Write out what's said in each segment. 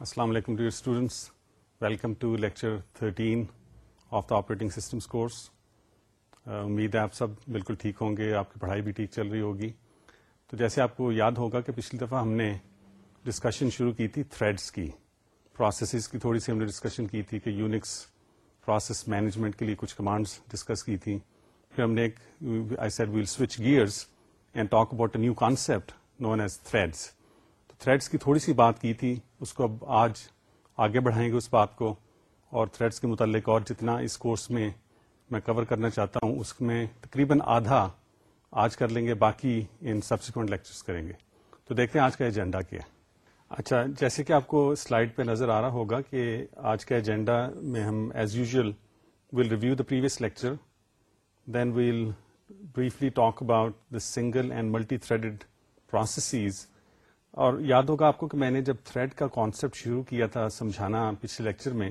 السلام علیکم dear students welcome to lecture 13 of the operating systems course امید ہے آپ سب بالکل ٹھیک ہوں گے آپ کی پڑھائی بھی ٹھیک چل رہی ہوگی تو جیسے آپ کو یاد ہوگا کہ پچھلی دفعہ ہم نے ڈسکشن شروع کی تھی تھریڈس کی پروسیسز کی تھوڑی سی ہم نے ڈسکشن کی تھی کہ یونکس پروسیس مینجمنٹ کے لیے کچھ کمانڈس ڈسکس کی تھی پھر ہم نے ایک I said we'll switch gears and talk about a new concept known as threads threads کی تھوڑی سی بات کی تھی، اس کو اب آج آگے بڑھائیں گے اس بات کو، اور تھریڈس کے متعلق اور جتنا اس کورس میں میں کور کرنا چاہتا ہوں، اس میں تقریباً آدھا آج کر لیں گے، باقی ان سبسیکوینٹ لیکچرس کریں گے۔ تو دیکھتے ہیں آج کا ایجنڈا کیا ہے۔ اچھا جیسے کہ آپ کو سلائڈ پہ نظر آ رہا ہوگا کہ آج کا ایجنڈا میں ہم as usual will review the previous lecture then we'll briefly talk about the single and multi threaded processes اور یاد ہوگا آپ کو کہ میں نے جب تھریڈ کا کانسیپٹ شروع کیا تھا سمجھانا پچھلے لیکچر میں،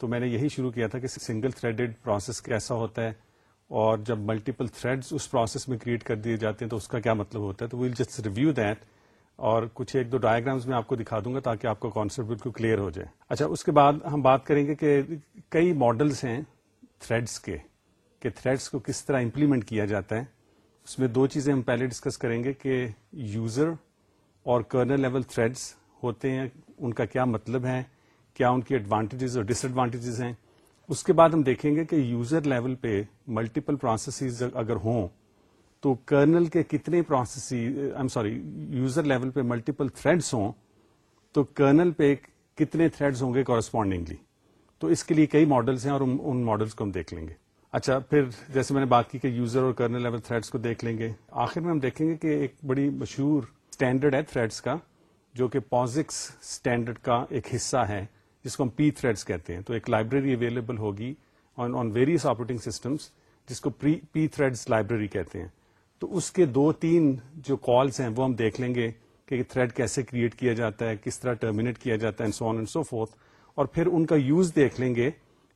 تو میں نے یہی شروع کیا تھا کہ سنگل تھریڈڈ پروسیس کیسا ہوتا ہے اور جب ملٹیپل تھریڈز اس پروسیس میں کریٹ کر دیے جاتے ہیں تو اس کا کیا مطلب ہوتا ہے؟ تو ویل جسٹ ریویو دیٹ اور کچھ ایک دو ڈائگرامس میں آپ کو دکھا دوں گا تاکہ آپ کا کانسیپٹ بالکل کلیئر ہو جائے۔ اچھا اس کے بعد ہم بات کریں گے کہ کئی ماڈلس ہیں تھریڈس کے، کہ تھریڈس کو کس طرح امپلیمنٹ کیا جاتا ہے۔ اس میں دو چیزیں ہم پہلے ڈسکس کریں گے کہ یوزر اور کرنل لیول تھریڈس ہوتے ہیں، ان کا کیا مطلب ہے کیا ان کی ایڈوانٹیجز اور ڈس ایڈوانٹیجز ہیں؟ اس کے بعد ہم دیکھیں گے کہ یوزر لیول پہ ملٹیپل پروسیسز اگر ہوں تو کرنل کے کتنے process I'm sorry user level پہ ملٹیپل تھریڈس ہوں تو کرنل پہ کتنے تھریڈس ہوں گے کورسپونڈنگلی تو اس کے لیے کئی ماڈلس ہیں اور ان ماڈلس کو ہم دیکھ لیں گے۔ اچھا پھر جیسے میں نے بات کی کہ یوزر اور کرنل لیول تھریڈس کو دیکھ لیں گے۔ آخر میں ہم دیکھیں گے کہ ایک بڑی مشہور اسٹینڈرڈ ہے تھریڈس کا، جو کہ پوزکس اسٹینڈرڈ کا ایک حصہ ہے، جس کو ہم پی تھریڈس کہتے ہیں۔ تو ایک لائبریری اویلیبل ہوگی آن ویریس آپریٹنگ سسٹمس جس کو پی تھریڈس لائبریری کہتے ہیں۔ تو اس کے دو تین جو کالس ہیں، وہ ہم دیکھ لیں گے کہ تھریڈ کیسے کریٹ کیا جاتا ہے، کس طرح ٹرمینیٹ کیا جاتا ہے سو آن اینڈ سو فورتھ اور پھر ان کا یوز دیکھ لیں گے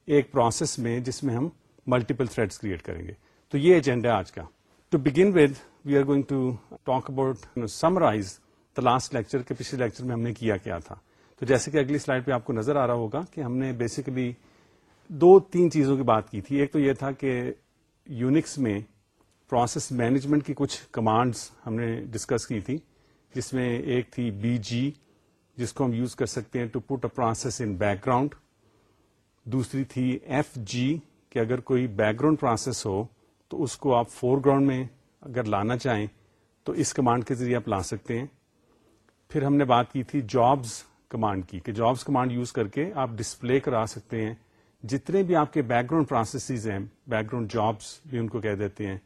ایک پروسیس میں، جس میں ہم ملٹیپل تھریڈس کریٹ کریں گے۔ تو یہ ایجنڈا آج کا۔ To begin with we are going to talk about summarize the last lecture کے پچھلے لیکچر میں ہم نے کیا کیا تھا تو جیسے کہ اگلی سلائڈ پہ آپ کو نظر آ رہا ہوگا کہ ہم نے بیسیکلی دو تین چیزوں کی بات کی تھی۔ ایک تو یہ تھا کہ یونکس میں پروسیس مینجمنٹ کی کچھ کمانڈس ہم نے ڈسکس کی تھی، جس میں ایک تھی بی جی جس کو ہم یوز کر سکتے ہیں to put a process in background دوسری تھی ایف جی کہ اگر کوئی بیک گراؤنڈ پروسیس ہو تو اس کو آپ فور گراؤنڈ میں اگر لانا چاہیں تو اس کمانڈ کے ذریعے آپ لا سکتے ہیں۔ پھر ہم نے بات کی تھی جابز کمانڈ کی کہ جابز کمانڈ یوز کر کے آپ ڈسپلے کرا سکتے ہیں۔ جتنے بھی آپ کے بیک گراؤنڈ پروسیسز ہیں بیک گراؤنڈ جابس بھی ان کو کہہ دیتے ہیں۔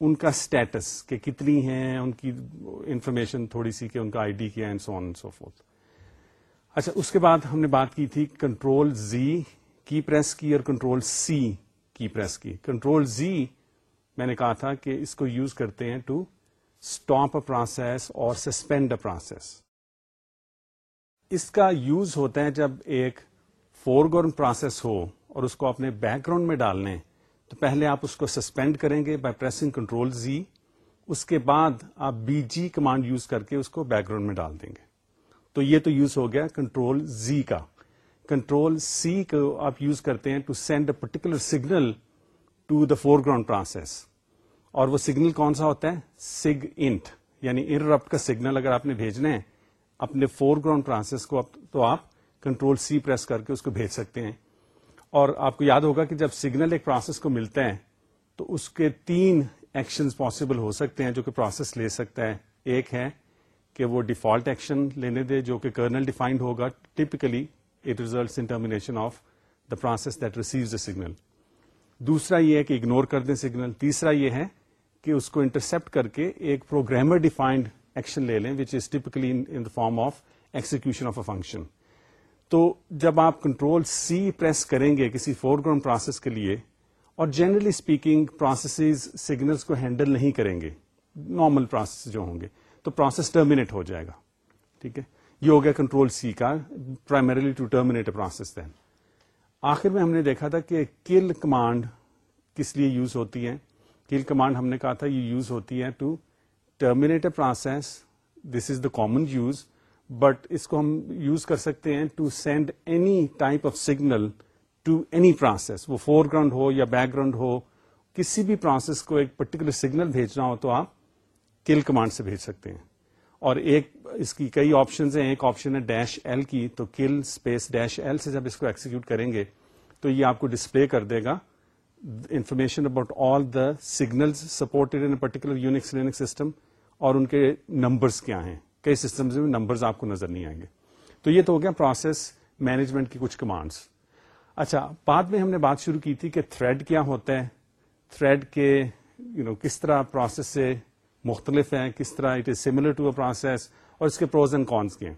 ان کا اسٹیٹس کہ کتنی ہیں، ان کی انفارمیشن تھوڑی سی کہ ان کا آئی ڈی کیا ہے سو آن سو فورتھ اچھا اس کے بعد ہم نے بات کی تھی کنٹرول زی کی پریس کی اور کنٹرول سی کی پریس کی۔ کنٹرول زی میں نے کہا تھا کہ اس کو یوز کرتے ہیں ٹو اسٹاپ اے پروسیس اور سسپینڈ اے پروسیس اس کا یوز ہوتا ہے جب ایک فور گراؤنڈ پروسیس ہو اور اس کو اپنے بیک گراؤنڈ میں ڈالنے تو پہلے آپ اس کو سسپینڈ کریں گے بائی پریسنگ کنٹرول زی اس کے بعد آپ بی جی کمانڈ یوز کر کے اس کو بیک گراؤنڈ میں ڈال دیں گے۔ تو یہ تو یوز ہو گیا کنٹرول زی کا۔ کنٹرول سی کو آپ یوز کرتے ہیں to send a particular signal to the foreground process اور وہ سگنل کون سا ہوتا ہے؟ سگ انٹ یعنی انٹرپٹ کا سگنل اگر آپ نے بھیجنا ہے، اپنے فور گراؤنڈ پروسیس کو تو آپ کنٹرول سی پریس کر کے اس کو بھیج سکتے ہیں۔ اور آپ کو یاد ہوگا کہ جب سگنل ایک پروسیس کو ملتا ہے، تو اس کے تین ایکشن پاسبل ہو سکتے ہیں جو کہ پروسیس لے سکتا ہے۔ ایک ہے کہ وہ ڈیفالٹ ایکشن لینے دے، جو کہ کرنل ڈیفائنڈ ہوگا۔ Typically it results in termination of the process that receives the signal دوسرا یہ ہے کہ اگنور کر دیں سگنل تیسرا یہ ہے کہ اس کو انٹرسپٹ کر کے ایک پروگرامر ڈیفائنڈ ایکشن لے لیں which is typically in the form of execution of a function تو جب آپ کنٹرول سی پریس کریں گے کسی فور گراؤنڈ پروسیس کے لیے، اور جنرلی اسپیکنگ پروسیسز سگنلس کو ہینڈل نہیں کریں گے. نارمل پروسیس جو ہوں گے. تو پروسیس ٹرمینیٹ ہو جائے گا. ٹھیک ہے؟ یہ ہو گیا کنٹرول سی کا. Primarily to terminate a process then آخر میں ہم نے دیکھا تھا کہ کل کمانڈ کس لیے یوز ہوتی ہے کل کمانڈ ہم نے کہا تھا یہ یوز ہوتی ہے to terminate a process this is the common use but اس کو ہم یوز کر سکتے ہیں to send any type of signal to any process وہ فور گراؤنڈ ہو یا بیک گراؤنڈ ہو، کسی بھی پروسیس کو ایک پرٹیکولر سگنل بھیجنا ہو تو آپ کل کمانڈ سے بھیج سکتے ہیں۔ اور ایک اس کی کئی آپشنز ہیں، ایک آپشن ہے ڈیش ایل کی، تو کل اسپیس ڈیش ایل سے جب اس کو ایکسیکیوٹ کریں گے، تو یہ آپ کو ڈسپلے کر دے گا information about all the signal supported in particular Unix Linux system اور ان کے نمبرس کیا ہیں۔ کئی سسٹمز میں نمبرز آپ کو نظر نہیں آئیں گے۔ تو یہ تو ہو گیا پروسیس مینجمنٹ کی کچھ کمانڈس اچھا بعد میں ہم نے بات شروع کی تھی کہ تھریڈ کیا ہوتا ہے۔ تھریڈ کے یو نو کس طرح پروسیس سے مختلف ہیں، کس طرح it is similar to a process اور اس کے پروز اینڈ کونس کے ہیں۔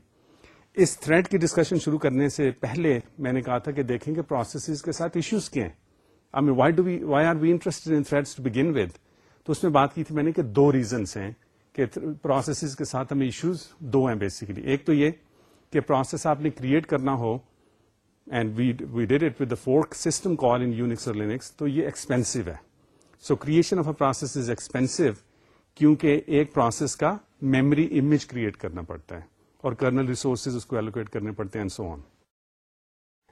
اس تھریڈ کی ڈسکشن شروع کرنے سے پہلے میں نے کہا تھا کہ دیکھیں گے پروسیسز کے ساتھ ایشوز کیا ہیں۔ Why do we why are we interested in threads to begin with تو اس میں بات کی تھی میں نے کہ دو ریزنس ہیں کہ پروسیسز کے ساتھ ہمیں ایشوز دو ہیں بیسیکلی ایک تو یہ کہ پروسیس آپ نے کریٹ کرنا ہو and we did it with fork system call in Unix اور لینکس تو یہ ایکسپینسو ہے۔ So creation of a process is expensive کیونکہ ایک پروسیس کا میموری امیج کریٹ کرنا پڑتا ہے اور کرنل ریسورسز اس کو ایلوکیٹ کرنے پڑتے ہیں سو آن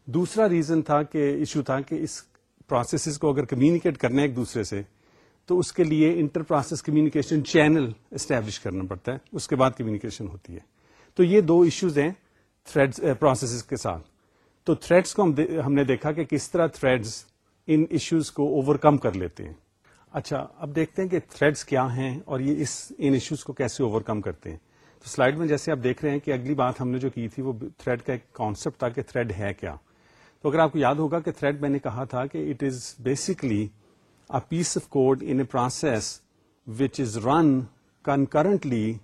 دوسرا ریزن تھا کہ ایشو تھا کہ اس پروسیسز کو اگر کمیونیکیٹ کرنا ہے ایک دوسرے سے، تو اس کے لیے inter process communication channel establish کرنا پڑتا ہے، اس کے بعد کمیونیکیشن ہوتی ہے۔ تو یہ دو ایشوز ہیں تھریڈ پروسیسز eh, کے ساتھ۔ تو تھریڈس کو ہم نے دیکھا کہ کس طرح تھریڈس ان ایشوز کو اوور کم کر لیتے ہیں۔ اچھا اب دیکھتے ہیں کہ تھریڈس کیا ہیں اور یہ اس، ان ایشوز کو کیسے اوور کم کرتے ہیں۔ تو سلائڈ میں جیسے آپ دیکھ رہے ہیں کہ اگلی بات ہم نے جو کی تھی وہ تھریڈ کا ایک کانسیپٹ تھا کہ تھریڈ ہے کیا۔ تو اگر آپ کو یاد ہوگا کہ تھریڈ میں نے کہا تھا کہ it is basically a piece of code in a process which is run concurrently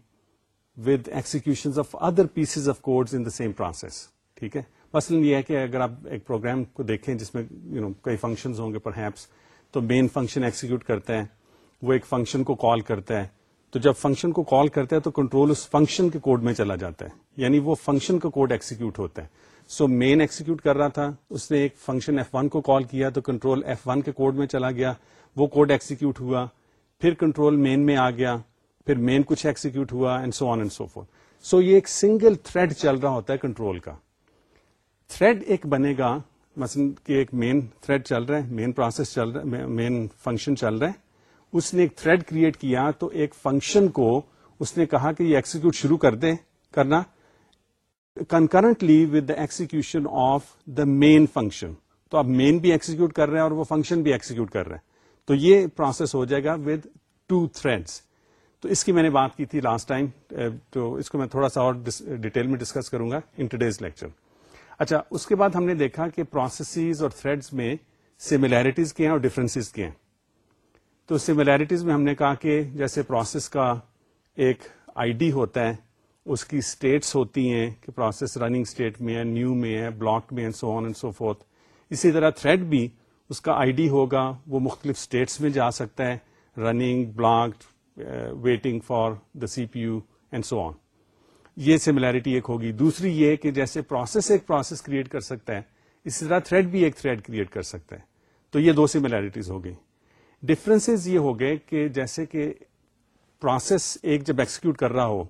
with execution of other pieces of code in the same process ٹھیک ہے؟ مثلاً یہ ہے کہ اگر آپ ایک پروگرام کو دیکھیں جس میں یو نو کئی فنکشنز ہوں گے پر ہیپس تو مین فنکشن ایکسیکیوٹ کرتا ہے وہ ایک فنکشن کو کال کرتا ہے تو جب فنکشن کو کال کرتا ہے تو کنٹرول اس فنکشن کے کوڈ میں چلا جاتا ہے۔ یعنی وہ فنکشن کا کوڈ ایکسیکیوٹ ہوتا ہے۔ سو مین ایکسیکیوٹ کر رہا تھا۔ اس نے ایک فنکشن ایف ون کو کال کیا تو کنٹرول ایف ون کے کوڈ میں چلا گیا۔ وہ کوڈ ایکسیکیوٹ ہوا۔ پھر کنٹرول مین میں آ گیا۔ پھر مین کچھ ایکسیکیوٹ ہوا and so on and so forth so یہ ایک سنگل تھریڈ چل رہا ہوتا ہے کنٹرول کا۔ تھریڈ ایک بنے گا مثلاً کہ ایک مین تھریڈ چل رہا ہے مین پروسیس چل رہا ہے مین فنکشن چل رہا ہے۔ اس نے ایک تھریڈ کریٹ کیا تو ایک فنکشن کو اس نے کہا کہ یہ ایکسیکیوٹ شروع کر دے، کرنا۔ Concurrently with the execution of the main function تو اب مین بھی ایکسیکیوٹ کر رہے ہیں اور وہ فنکشن بھی ایکسیکیوٹ کر رہے ہیں تو یہ پروسیس ہو جائے گا ود ٹو تھریڈس تو اس کی میں نے بات کی تھی لاسٹ ٹائم تو اس کو میں تھوڑا سا اور ڈیٹیل میں ڈسکس کروں گا ان ٹوڈیز لیکچر اچھا اس کے بعد ہم نے دیکھا کہ پروسیسز اور تھریڈس میں سملیرٹیز کے ہیں اور ڈفرینسز کے ہیں۔ تو سملیرٹیز میں ہم نے کہا کہ جیسے پروسیس کا ایک آئی ڈی ہوتا ہے، اس کی اسٹیٹس ہوتی ہیں کہ پروسیس رننگ اسٹیٹ میں ہے نیو میں ہے بلاک میں سو آن اینڈ سو فورتھ اسی طرح تھریڈ بھی اس کا آئی ڈی ہوگا، وہ مختلف اسٹیٹس میں جا سکتا ہے running block waiting for the C P U and so on یہ سملیرٹی ایک ہوگی۔ دوسری یہ کہ جیسے پروسیس ایک پروسیس کریٹ کر سکتا ہے، اسی طرح تھریڈ بھی ایک تھریڈ کریٹ کر سکتا ہے۔ تو یہ دو سملیرٹیز ہو گئی۔ ڈفرینس یہ ہو گئے کہ جیسے کہ پروسیس ایک جب ایکسیکیوٹ کر رہا ہو،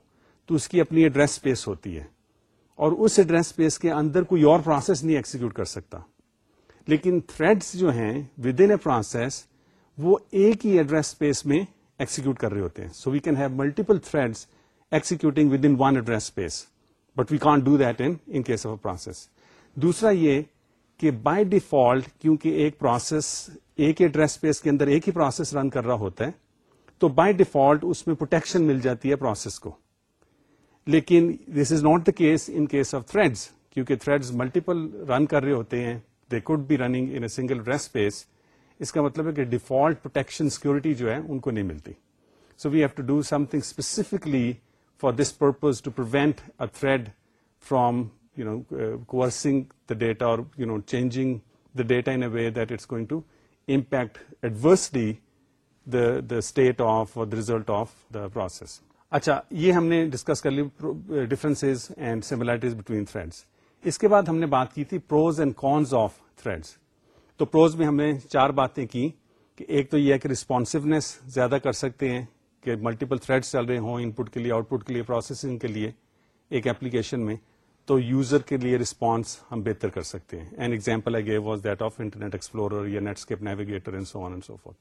تو اس کی اپنی ایڈریس اسپیس ہوتی ہے۔ اور اس ایڈریس اسپیس کے اندر کوئی اور پروسیس نہیں ایکسیکیوٹ کر سکتا۔ لیکن تھریڈس جو ہیں ود ان اے پروسیس وہ ایک ہی ایڈریس اسپیس میں ایکسیکیوٹ کر رہے ہوتے ہیں۔ So we can have multiple threads executing within one address space but we can't do that in case of a process دوسرا یہ کہ بائی ڈیفالٹ کیونکہ ایک پروسیس ایک ایڈریس اسپیس کے اندر ایک ہی پروسیس رن کر رہا ہوتا ہے تو بائی ڈیفالٹ اس میں پروٹیکشن مل جاتی ہے پروسیس کو لیکن this is not the case in case of threads کیونکہ تھریڈز ملٹیپل رن کر رہے ہوتے ہیں the code be running in a single address space اس کا مطلب ہے کہ ڈیفالٹ پروٹیکشن سیکورٹی جو ہے ان کو نہیں ملتی so we have to do something specifically for this purpose to prevent a thread from you know causing the data اور you know changing the data in a way that it's going to impact adversely the the state of the result of the process اچھا یہ ہم نے discuss کر لی difference and similarities between threads اس کے بعد ہم نے بات کی تھی pros and cons of threads تو پروز میں ہم نے چار باتیں کی کہ ایک تو یہ ہے کہ ریسپانسونیس زیادہ کر سکتے ہیں کہ ملٹیپل تھریڈ چل رہے ہوں ان پٹ کے لیے آؤٹ پٹ کے لیے پروسیسنگ کے لیے ایک ایپلیکیشن میں، تو یوزر کے لیے رسپانس ہم بہتر کر سکتے ہیں۔ An example I gave was that of Internet Explorer یا Netscape Navigator and so on and so forth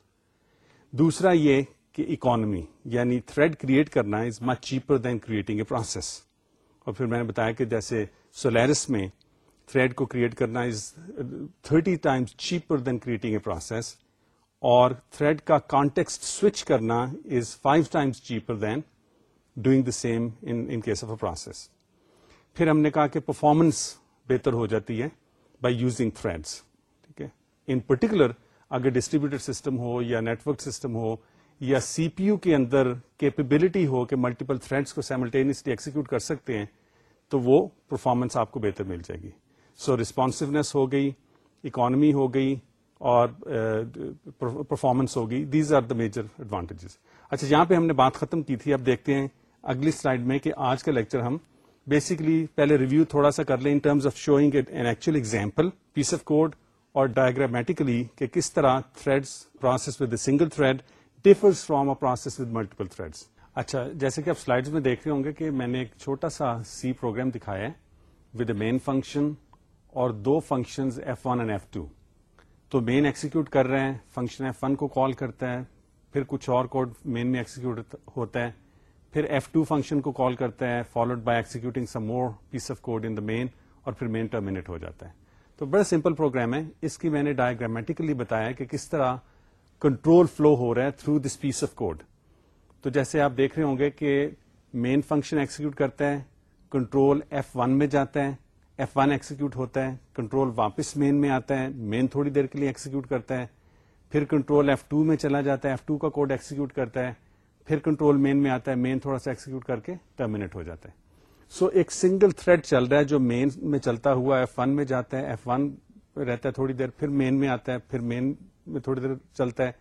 دوسرا یہ کہ اکانمی یعنی تھریڈ کریٹ کرنا is much cheaper than creating a process اور پھر میں نے بتایا کہ جیسے سولیرس میں تھریڈ کو کریٹ کرنا is thirty times cheaper than creating a process اور تھریڈ کا کانٹیکسٹ سوئچ کرنا is five times cheaper than doing the same in case of a process پھر ہم نے کہا کہ پرفارمنس بہتر ہو جاتی ہے بائی یوزنگ تھریڈس ٹھیک ہے؟ ان پرٹیکولر اگر ڈسٹریبیوٹر سسٹم ہو یا نیٹورک سسٹم ہو یا سی پی یو کے اندر کیپیبلٹی ہو کہ ملٹیپل تھریڈس کو سائملٹینسلی ایکسیکیوٹ کر سکتے ہیں، تو وہ پرفارمنس آپ کو بہتر مل جائے گی. سو ریسپانسونیس ہو گئی اکانمی ہو گئی اور پرفارمنس ہو گئی these are the major advantages اچھا یہاں پہ ہم نے بات ختم کی تھی. اب دیکھتے ہیں اگلی سلائڈ میں کہ آج کا لیکچر ہم بیسکلی پہلے ریویو تھوڑا سا کر لیں in terms of showing an actual example piece of code اور ڈائگرامیٹیکلی کہ کس طرح threads process with a single thread differs from a process with multiple threads اچھا جیسے کہ آپ سلائڈ میں دیکھ رہے ہوں گے کہ میں نے ایک چھوٹا سا سی پروگرام دکھایا ہے ود اے مین فنکشن اور دو function F one and F two تو مین ایکسیکیوٹ کر رہے ہیں فنکشن ایف ون کو کال کرتا ہے پھر کچھ اور کوڈ مین میں ایکسیکیوٹ ہوتا ہے، پھر ایف ٹو فنکشن کو کال کرتا ہے followed by executing some more piece of code in the main اور پھر مین ٹرمینیٹ ہو جاتا ہے۔ تو بڑا سمپل پروگرام ہے۔ اس کی میں نے ڈائگرامیٹیکلی بتایا کہ کس طرح کنٹرول فلو ہو رہا ہے through this piece of code تو جیسے آپ دیکھ رہے ہوں گے کہ مین فنکشن ایکسیکیوٹ کرتا ہے کنٹرول ایف ون میں جاتا ہے ایف ون ایکسیکیوٹ ہوتا ہے کنٹرول واپس مین میں آتا ہے مین تھوڑی دیر کے لیے ایکسیکیوٹ کرتا ہے پھر کنٹرول ایف ٹو میں چلا جاتا ہے ایف ٹو کا کوڈ ایکسیکیوٹ کرتا ہے پھر کنٹرول مین میں آتا ہے مین تھوڑا سا ایکسیکیوٹ کر کے ٹرمینیٹ ہو جاتا ہے. سو so, ایک سنگل تھریڈ چل رہا ہے جو مین میں چلتا ہوا ایف ون میں جاتا ہے ایف ون رہتا ہے تھوڑی دیر پھر مین میں آتا ہے پھر مین میں تھوڑی دیر چلتا ہے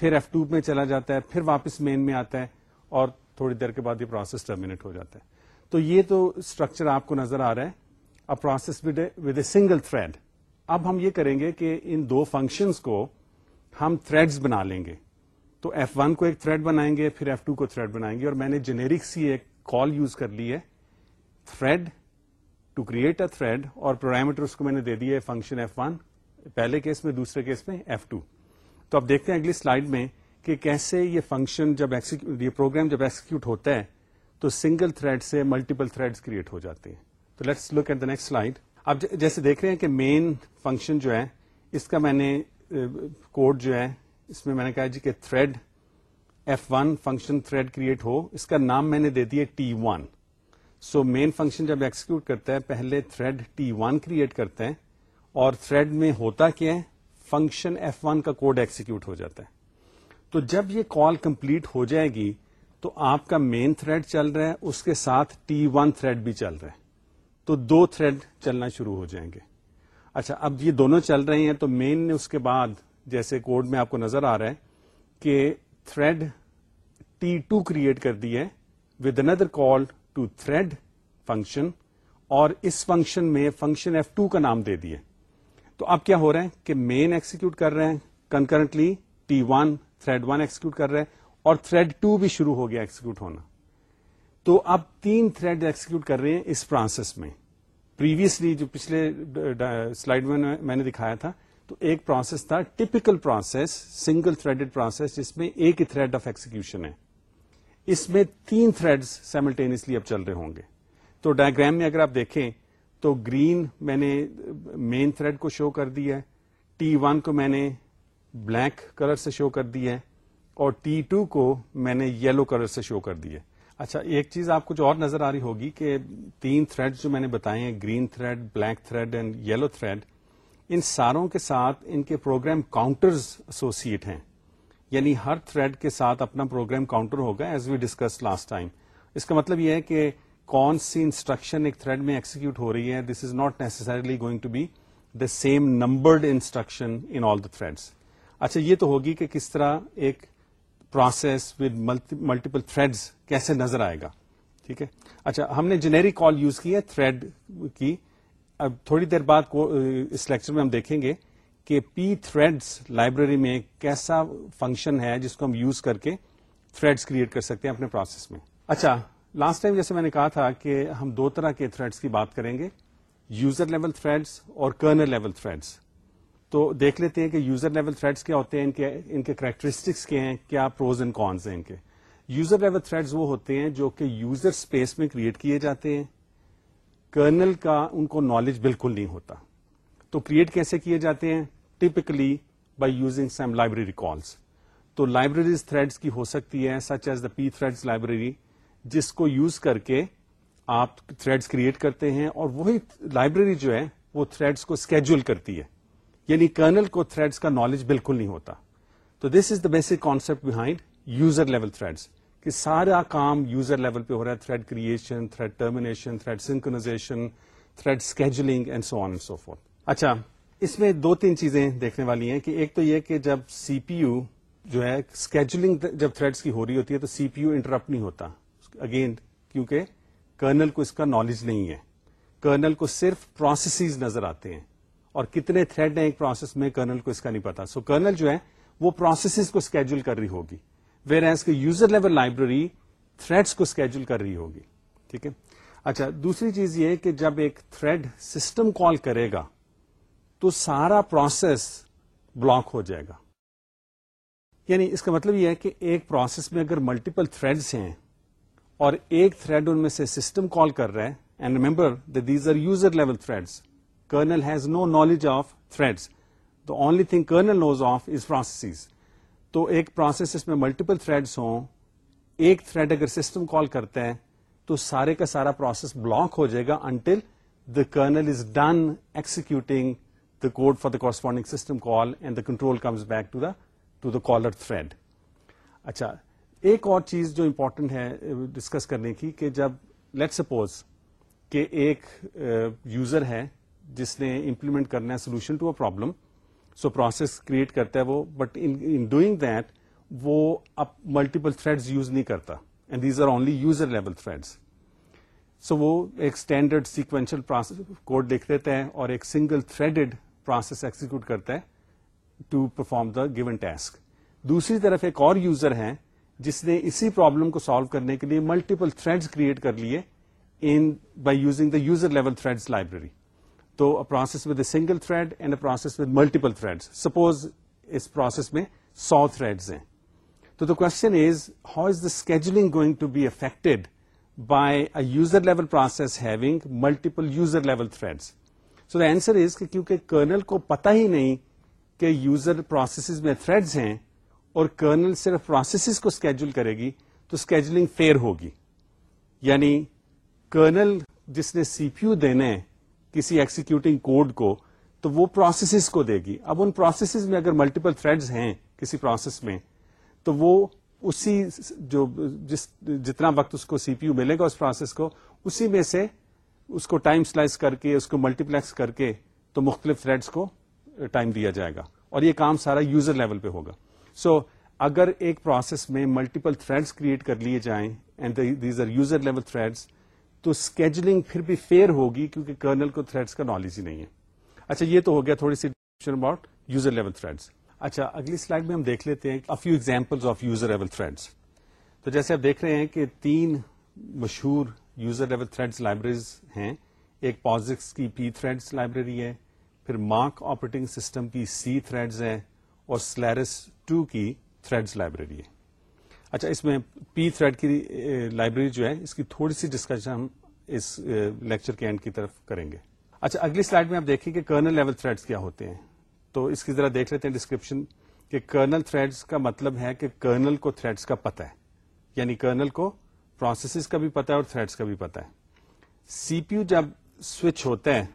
پھر ایف ٹو میں چلا جاتا ہے پھر واپس مین میں آتا ہے اور تھوڑی دیر کے بعد یہ پروسیس ٹرمینیٹ ہو جاتا ہے. تو یہ تو اسٹرکچر آپ کو نظر آ رہا ہے a process with a single thread اب ہم یہ کریں گے کہ ان دو فنکشنس کو ہم تھریڈز بنا لیں گے۔ تو ایف ون کو ایک تھریڈ بنائیں گے، پھر ایف ٹو کو تھریڈ بنائیں گے، اور میں نے جنیرک سی ایک کال یوز کر لی ہے۔ Thread to create a thread اور پروگرامیٹر اس کو میں نے دے دیا فنکشن ایف ون پہلے کیس میں، دوسرے کیس میں ایف ٹو تو اب دیکھتے ہیں اگلی سلائڈ میں کہ کیسے یہ فنکشن جب یہ پروگرام جب ایکسیکیوٹ ہوتا ہے، تو سنگل تھریڈ سے ملٹیپل تھریڈ کریٹ ہو جاتے ہیں۔ تو let's look at the next slide اب جیسے دیکھ رہے ہیں کہ مین فنکشن جو ہے، اس کا میں نے کوڈ جو ہے، اس میں میں نے کہا جی کہ thread F one function thread create ہو، اس کا نام میں نے دے دیا T one so main function جب ایکسیکیوٹ کرتا ہے، پہلے تھریڈ ٹی ون کریٹ کرتا ہے، اور تھریڈ میں ہوتا کیا ہے؟ فنکشن ایف ون کا کوڈ ایکسیکیوٹ ہو جاتا ہے۔ تو جب یہ کال کمپلیٹ ہو جائے گی، تو آپ کا مین تھریڈ چل رہا ہے، اس کے ساتھ ٹی ون تھریڈ بھی چل رہا ہے۔ تو دو تھریڈ چلنا شروع ہو جائیں گے۔ اچھا اب یہ دونوں چل رہے ہیں تو مین نے اس کے بعد جیسے کوڈ میں آپ کو نظر آ رہا ہے کہ تھریڈ ٹی ٹو کریٹ کر دی ہے ود اندر کال ٹو تھریڈ فنکشن اور اس فنکشن میں فنکشن ایف ٹو کا نام دے دیے تو اب کیا ہو رہا ہے کہ مین ایکسیکیوٹ کر رہے ہیں concurrently T one thread one execute کر رہے ہیں اور تھریڈ ٹو بھی شروع ہو گیا ایکسیکیوٹ ہونا۔ تو اب تین تھریڈ ایکسیکیوٹ کر رہے ہیں اس پروسیس میں۔ پریویسلی جو پچھلے سلائڈ میں میں نے دکھایا تھا، تو ایک پروسیس تھا، typical process single thread process جس میں ایک ہی تھریڈ آف ایکسیکیوشن ہے۔ اس میں تین تھریڈ سائملٹینسلی اب چل رہے ہوں گے۔ تو ڈائگرام میں اگر آپ دیکھیں، تو گرین میں نے مین تھریڈ کو شو کر دیا ہے، ٹی ون کو میں نے بلیک کلر سے شو کر دیا ہے، اور ٹی ٹو کو میں نے یلو کلر سے شو کر دیا اچھا ایک چیز آپ کو جو اور نظر آ رہی ہوگی کہ تین تھریڈ جو میں نے بتائے ہیں، green thread, black thread and yellow thread ان ساروں کے ساتھ ان کے پروگرام کاؤنٹرز ایسوسیٹ ہیں۔ یعنی ہر تھریڈ کے ساتھ اپنا پروگرام کاؤنٹر ہوگا as we discuss last time اس کا مطلب یہ ہے کہ کون سی انسٹرکشن ایک تھریڈ میں ایکسیکیوٹ ہو رہی ہے this is not necessarily going to be the same numbered instruction in all the threads اچھا یہ تو ہوگی کہ کس طرح ایک پروسیس ود ملٹیپل تھریڈز کیسے نظر آئے گا؟ ٹھیک ہے؟ اچھا ہم نے جنیرک کال یوز کی ہے تھریڈ کی۔ اب تھوڑی دیر بعد اس لیکچر میں ہم دیکھیں گے کہ پی تھریڈس لائبریری میں کیسا فنکشن ہے جس کو ہم یوز کر کے تھریڈس کریٹ کر سکتے ہیں اپنے پروسیس میں۔ اچھا لاسٹ ٹائم جیسے میں نے کہا تھا کہ ہم دو طرح کے تھریڈس کی بات کریں گے یوزر لیول تھریڈس اور کرنل لیول تھریڈس تو دیکھ لیتے ہیں کہ یوزر لیول تھریڈس کیا ہوتے ہیں، ان کے ان کے کریکٹرسٹکس کیا ہیں، کیا پروز اینڈ کونس ہیں ان کے۔ یوزر لیول تھریڈس وہ ہوتے ہیں جو کہ یوزر اسپیس میں کریٹ کیے جاتے ہیں۔ کرنل کا ان کو نالج بالکل نہیں ہوتا۔ تو کریٹ کیسے کیے جاتے ہیں؟ Typically by using some library calls تو لائبریریز تھریڈس کی ہو سکتی ہے such as the P threads library جس کو یوز کر کے آپ تھریڈس کریٹ کرتے ہیں اور وہی لائبریری جو ہے، وہ تھریڈس کو اسکیڈول کرتی ہے۔ یعنی کرنل کو تھریڈس کا نالج بالکل نہیں ہوتا۔ تو this is the basic concept behind user level threads کہ سارا کام یوزر لیول پہ ہو رہا ہے thread creation thread termination thread synchronization thread scheduling and so on and so forth اچھا اس میں دو تین چیزیں دیکھنے والی ہیں کہ ایک تو یہ کہ جب سی پی یو جو ہے اسکیجولنگ جب تھریڈس کی ہو رہی ہوتی ہے تو سی پی یو انٹرپٹ نہیں ہوتا۔ اگین کیونکہ کرنل کو اس کا نالج نہیں ہے۔ کرنل کو صرف پروسیسز نظر آتے ہیں۔ اور کتنے تھریڈ ہیں ایک پروسیس میں کرنل کو اس کا نہیں پتا. سو کرنل جو ہے، وہ پروسیسز کو اسکیڈول کر رہی ہوگی. ویر ایز کے یوزر لیول لائبریری تھریڈس کو اسکیڈول کر رہی ہوگی. ٹھیک ہے؟ اچھا دوسری چیز یہ کہ جب ایک تھریڈ سسٹم کال کرے گا، تو سارا پروسیس بلاک ہو جائے گا. یعنی اس کا مطلب یہ ہے کہ ایک پروسیس میں اگر ملٹیپل تھریڈس ہیں اور ایک تھریڈ ان میں سے سسٹم کال کر رہا ہے and remember these are user level threads kernel has no knowledge of threads the only thing kernel knows of is process تو ایک پروسیس میں ملٹیپل تھریڈس ہوں، ایک تھریڈ اگر سسٹم کال کرتا ہے، تو سارے کا سارا پروسیس بلاک ہو جائے گا until the kernel is done executing the code for the corresponding system call and the control comes back to the to the caller thread اچھا ایک اور چیز جو امپورٹنٹ ہے ڈسکس کرنے کی، کہ جب لیٹ سپوز کہ ایک یوزر ہے جس نے امپلیمنٹ کرنا ہے solution to a problem so process create کرتا ہے وہ بٹ ان ڈوئنگ دیٹ وہ اب ملٹیپل تھریڈز یوز نہیں کرتا. And these are only user level threads so وہ ایک اسٹینڈرڈ سیکوینشل کوڈ لکھ دیتا ہے اور ایک سنگل تھریڈڈ پروسیس ایکسیکیوٹ کرتا ہے to perform the given task دوسری طرف ایک اور یوزر ہے جس نے اسی پرابلم کو سالو کرنے کے لیے ملٹیپل تھریڈ کریٹ کر لیے in by using the user level thread library تو process with a single thread and a process with multiple thread suppose us process میں سو تھریڈز ہیں. تو the question is how is the scheduling going to be affected by a user level process having multiple user level threads so the answer is کہ کیونکہ colonel کو پتا ہی نہیں کہ یوزر پروسیس میں تھریڈز ہیں اور کرنل صرف پروسیسز کو اسکیڈول کرے گی، تو اسکیجولنگ فیئر ہوگی. یعنی کرنل جس نے سی پی یو دینا ہے کسی ایکسیکیوٹنگ کوڈ کو تو وہ پروسیسز کو دے گی۔ اب ان پروسیسز میں اگر ملٹیپل تھریڈز ہیں کسی پروسیس میں تو وہ اسی جو جس جتنا وقت اس کو سی پی یو ملے گا اس پروسیس کو اسی میں سے اس کو ٹائم سلائس کر کے اس کو ملٹیپلیکس کر کے تو مختلف تھریڈس کو ٹائم دیا جائے گا۔ اور یہ کام سارا یوزر لیول پہ ہوگا۔ سو so, اگر ایک پروسیس میں ملٹیپل تھریڈس کریٹ کر لیے جائیں and these are user level threads تو اسکیجلنگ پھر بھی فیئر ہوگی کیونکہ کرنل کو تھریڈس کا نالج ہی نہیں ہے۔ اچھا یہ تو ہو گیا تھوڑی سی اباؤٹ یوزر لیول تھریڈس اچھا اگلی سلائڈ میں ہم دیکھ لیتے ہیں few example of user level threads تو جیسے آپ دیکھ رہے ہیں کہ تین مشہور یوزر لیول تھریڈس لائبریریز ہیں۔ ایک پازکس کی پی تھریڈس لائبریری ہے، پھر مارک آپریٹنگ سسٹم کی سی تھریڈز ہے اور سلیرس ٹو کی تھریڈ لائبریری ہے۔ اچھا اس میں پی تھریڈ کی لائبریری جو ہے، اس کی تھوڑی سی ڈسکشن ہم اس لیکچر کے اینڈ کی طرف کریں گے۔ اچھا اگلی سلائڈ میں آپ دیکھیں کہ کرنل لیول تھریڈس کیا ہوتے ہیں۔ تو اس کی ذرا دیکھ لیتے ہیں ڈسکرپشن کہ کرنل تھریڈس کا مطلب ہے کہ کرنل کو تھریڈس کا پتہ ہے۔ یعنی کرنل کو پروسیسز کا بھی پتا ہے اور تھریڈس کا بھی پتا ہے۔ سی پی یو جب سوئچ ہوتا ہے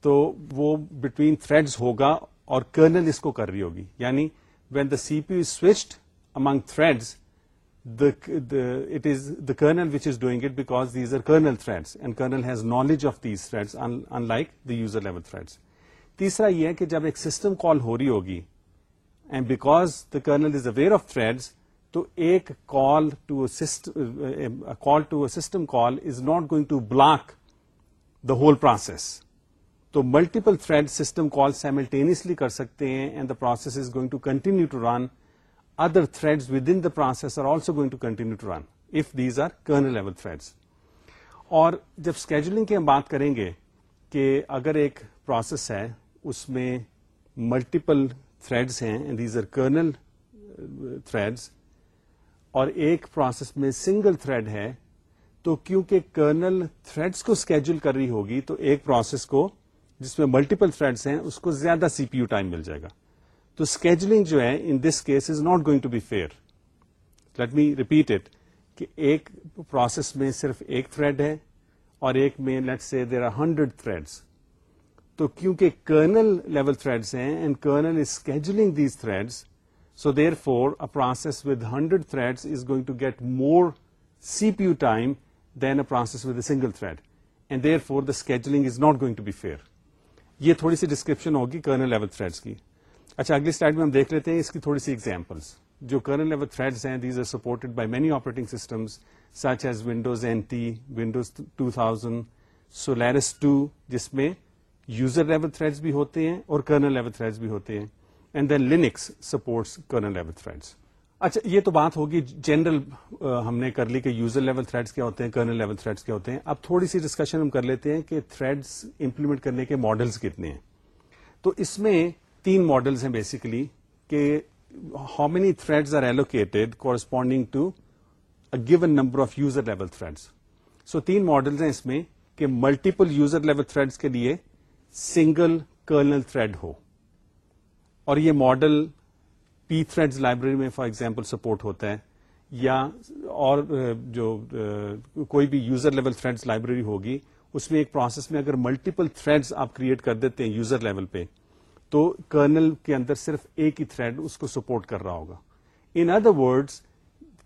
تو وہ بٹوین تھریڈز ہوگا اور کرنل اس کو کر رہی ہوگی۔ یعنی when the C P U switched among threads it is the kernel which is doing it because these are kernel threads and kernel has knowledge of these threads in like the user level threads تیسرا یہ ہے کہ جب ایک system call ہو رہی ہوگی and because the kernel is aware of threads تو ایک call to call to system call is not going to block the whole process تو multiple thread system call simultaneously کر سکتے ہیں and the process is going to continue to run other thread within the process are also going to continue to run if these are kernel level threads. اور جب scheduling کی ہم بات کریں گے کہ اگر ایک پروسیس ہے، اس میں ملٹیپل تھریڈس ہیں دیز آر کرنل تھریڈس اور ایک پروسیس میں سنگل تھریڈ ہے، تو کیونکہ کرنل تھریڈس کو اسکیجول کر رہی ہوگی، تو ایک پروسیس کو جس میں ملٹیپل تھریڈس ہیں، اس کو زیادہ سی پی یو ٹائم مل جائے گا تو اسکیجولنگ جو ہے in this case is not going to be fair let me repeat it کہ ایک پروسیس میں صرف ایک تھریڈ ہے اور ایک میں لیٹ سے دیر آر ہنڈریڈ تھریڈس تو کیونکہ کرنل لیول تھریڈس ہیں and kernel is scheduling these threads so therefore a process with hundred threads is going to get more C P U time than a process with a single thread and therefore the scheduling is not going to be fair یہ تھوڑی سی description ہوگی kernel level threads کی. اچھا اگلی slide میں ہم دیکھ لیتے ہیں اس کی تھوڑی سی ایگزامپلس جو کرنل لیول تھریڈس ہیں these are supported by many operating systems such as Windows N T Windows two thousand Solaris two جس میں یوزر لیول تھریڈس بھی ہوتے ہیں اور کرنل لیول تھریڈس بھی ہوتے ہیں۔ And then Linux supports kernel level threads اچھا یہ تو بات ہوگی جنرل ہم نے کر لی کہ یوزر لیول تھریڈس کیا ہوتے ہیں کرنل لیول تھریڈس کیا ہوتے ہیں۔ اب تھوڑی سی ڈسکشن ہم کر لیتے ہیں کہ تھریڈس امپلیمنٹ کرنے کے ماڈلس کتنے ہیں۔ تو اس میں تین ماڈلس ہیں بیسیکلی کہ how many threads are allocated corresponding to a given number of user level threads. So تین ماڈلز ہیں اس میں کہ ملٹیپل یوزر لیول تھریڈس کے لیے سنگل کرنل تھریڈ ہو اور یہ ماڈل پی تھریڈز لائبریری میں فار ایگزامپل سپورٹ ہوتا ہے یا اور uh, جو uh, کوئی بھی یوزر لیول تھریڈز لائبریری ہوگی، اس میں ایک پروسیس میں اگر ملٹیپل تھریڈز آپ کریٹ کر دیتے ہیں یوزر لیول پہ تو کرنل کے اندر صرف ایک ہی تھریڈ اس کو سپورٹ کر رہا ہوگا۔ In other words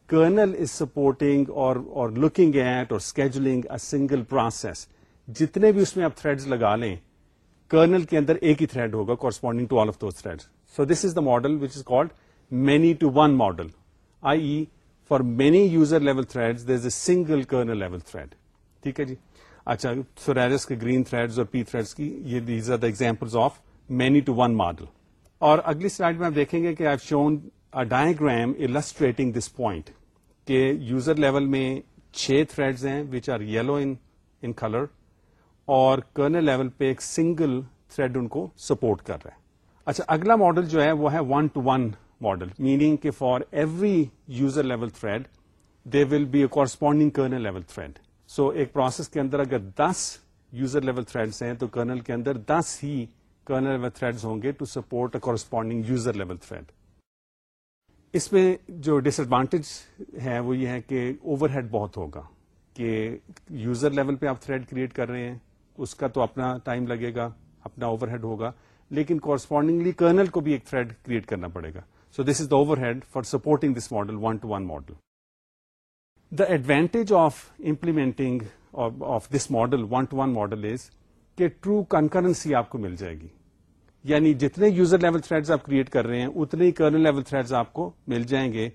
kernel is supporting اور لوکنگ ایٹ اور اسکیجولنگ اے سنگل پروسیس جتنے بھی اس میں آپ تھریڈ لگا لیں، کرنل کے اندر ایک ہی تھریڈ ہوگا corresponding to all of those thread so this is the model which is called many to one model i e for many user level thread there is a single kernel level thread ٹھیک ہے جی؟ اچھا سوریرس کے green thread اور پی thread کی، یہ these are the example of many to one model اور اگلی slide میں آپ دیکھیں گے کہ I shown diagram illustrating this point کہ یوزر لیول میں چھ تھریڈز ہیں which are yellow in colour اور کرنل لیول پہ ایک سنگل تھریڈ ان کو سپورٹ کر رہا ہے۔ اچھا اگلا ماڈل جو ہے وہ ہے one to one model meaning کہ for every user level thread they will be a corresponding kernel level thread so ایک پروسیس کے اندر اگر دس یوزر لیول تھریڈس ہیں، تو کرنل کے اندر دس ہی کرنل لیول تھریڈ ہوں گے to support a corresponding user level thread اس میں جو ڈس ایڈوانٹیج ہے وہ یہ ہے کہ اوور ہیڈ بہت ہوگا کہ یوزر لیول پہ آپ تھریڈ کریٹ کر رہے ہیں، اس کا تو اپنا ٹائم لگے گا، اپنا اوور ہیڈ ہوگا، لیکن کورسپونڈنگلی کرنل کو بھی ایک تھریڈ کریٹ کرنا پڑے گا۔ So this is the overhead for supporting this model one to one model the advantage of implementing of this model one to one model is کہ true concurrency آپ کو مل جائے گی۔ یعنی جتنے یوزر لیول تھریڈ آپ کریٹ کر رہے ہیں، اتنے ہی کرنل لیول تھریڈ آپ کو مل جائیں گے۔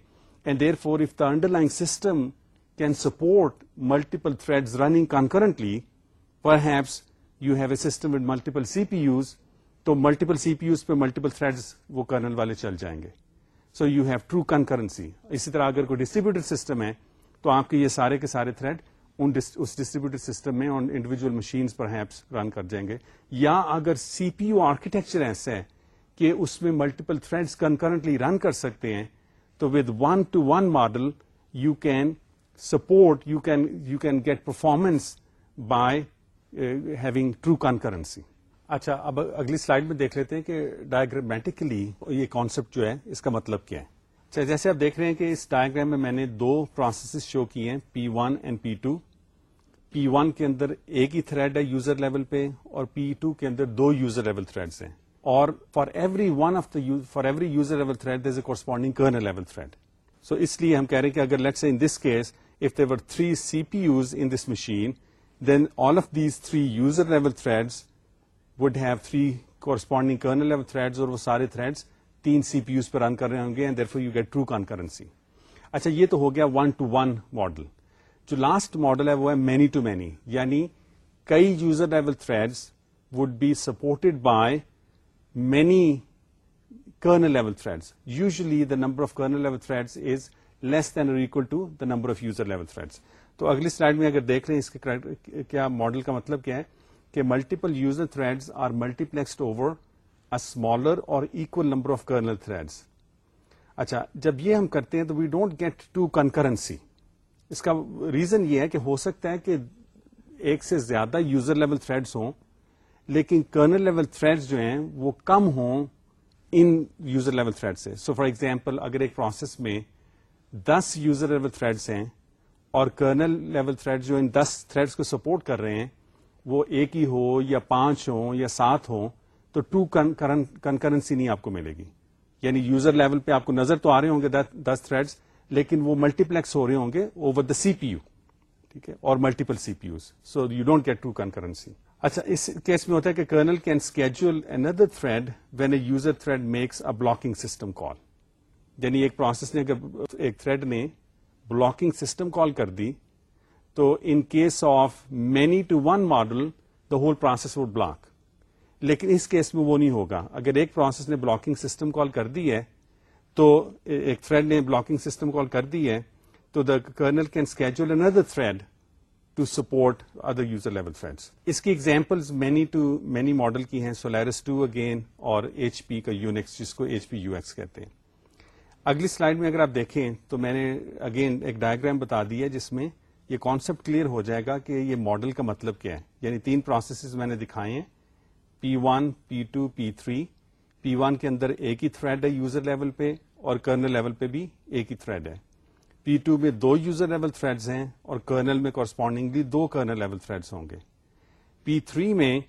And therefore if the underlying system can support multiple thread running concurrently perhaps you have a system with multiple C P Us تو ملٹیپل سی پی یوز پہ ملٹیپل تھریڈ وہ kernel والے چل جائیں گے۔ So you have true concurrency اسی طرح اگر کوئی ڈسٹریبیوٹر سسٹم ہے، تو آپ کے یہ سارے کے سارے تھریڈ اس ڈسٹریبیوٹر سسٹم میں آن انڈیویجل مشینس پر ہیپس رن کر جائیں گے. یا اگر سی پی یو آرکیٹیکچر ایسا ہے کہ اس میں ملٹیپل تھریڈس کنکرنٹلی رن کر سکتے ہیں، تو with one to one model you can support you can you can get performance by having true concurrency اچھا اب اگلی سلائڈ میں دیکھ لیتے ہیں کہ ڈائگرامیٹکلی یہ کانسپٹ جو ہے، اس کا مطلب کیا ہے؟ جیسے آپ دیکھ رہے ہیں کہ اس ڈائگرام میں میں نے دو پروسیسز شو کی ہیں P one and P two P one کے اندر ایک ہی تھریڈ ہے یوزر لیول پہ اور پی ٹو کے اندر دو یوزر لیول تھریڈس ہیں۔ اور for every one of the for every user level thread is a corresponding kernel level thread so اس لیے ہم کہہ رہے ہیں کہ اگر let's in this case if there are three C P Us in this machine then all of these three user level threads would have three corresponding kernel level thread اور وہ سارے تھریڈس تین سی پی یوز پہ رن کر رہے ہوں گے and therefore you get true concurrency اچھا یہ تو ہو گیا ون ٹو ون ماڈل جو لاسٹ ماڈل ہے وہ ہے مینی ٹو مینی یعنی کئی user level thread would be supported by many kernel level thread usually the number of kernel level thread is less than or equal to the number of user level threads تو اگلی slide میں اگر دیکھ رہے ہیں اس کے کیا model کا مطلب کیا ہے کہ multiple user thread are multiplexed over smaller or equal number of kernel threads اچھا جب یہ ہم کرتے ہیں تو we don't get true concurrency اس کا ریزن یہ ہے کہ ہو سکتا ہے کہ ایک سے زیادہ یوزر لیول تھریڈس ہوں، لیکن کرنل لیول تھریڈ جو ہیں وہ کم ہوں ان یوزر لیول تھریڈ سے. سو فار ایگزامپل اگر ایک پروسیس میں دس یوزر لیول تھریڈس ہیں اور کرنل لیول تھریڈ جو ان دس تھریڈس کو سپورٹ کر رہے ہیں، وہ ایک ہی ہو یا پانچ ہوں یا سات ہوں تو ٹو کنکرنسی نہیں آپ کو ملے گی۔ یعنی یوزر لیول پہ آپ کو نظر تو آ رہے ہوں گے دس تھریڈس لیکن وہ ملٹی پلیکس ہو رہے ہوں گے over the C P you ٹھیک ہے؟ اور multiple C P Us so you don't get true concurrency اچھا اس کیس میں ہوتا ہے کہ kernel can schedule another thread when a user thread makes a blocking system call یعنی ایک پروسیس نے اگر ایک تھریڈ نے بلاکنگ سسٹم کال کر دی، تو in case of many to one model the whole process would block لیکن اس کیس میں وہ نہیں ہوگا۔ اگر ایک پروسیس نے بلاکنگ سسٹم کال کر دی ہے، تو ایک تھریڈ نے بلاکنگ سسٹم کال کر دی ہے، تو the kernel can schedule another thread to support other user level threads اس کی example many to many model کی ہیں سولیرس ٹو اگین اور ایچ پی کا یونیکس جس کو ایچ پی یو ایکس کہتے ہیں۔ اگلی سلائڈ میں اگر آپ دیکھیں، تو میں نے اگین ایک ڈائگرام بتا دی ہے، جس میں یہ کانسیپٹ کلیئر ہو جائے گا کہ یہ ماڈل کا مطلب کیا ہے۔ یعنی تین پروسیسز میں نے دکھائے ہیں۔ P one P two P three P one کے اندر ایک ہی تھریڈ ہے یوزر لیول پہ اور کرنل لیول پہ بھی ایک ہی تھریڈ ہے۔ پی ٹو میں دو یوزر لیول تھریڈز ہیں اور کرنل میں کورسپونڈنگلی دو کرنل لیول تھریڈز ہوں گے۔ پی تھری میں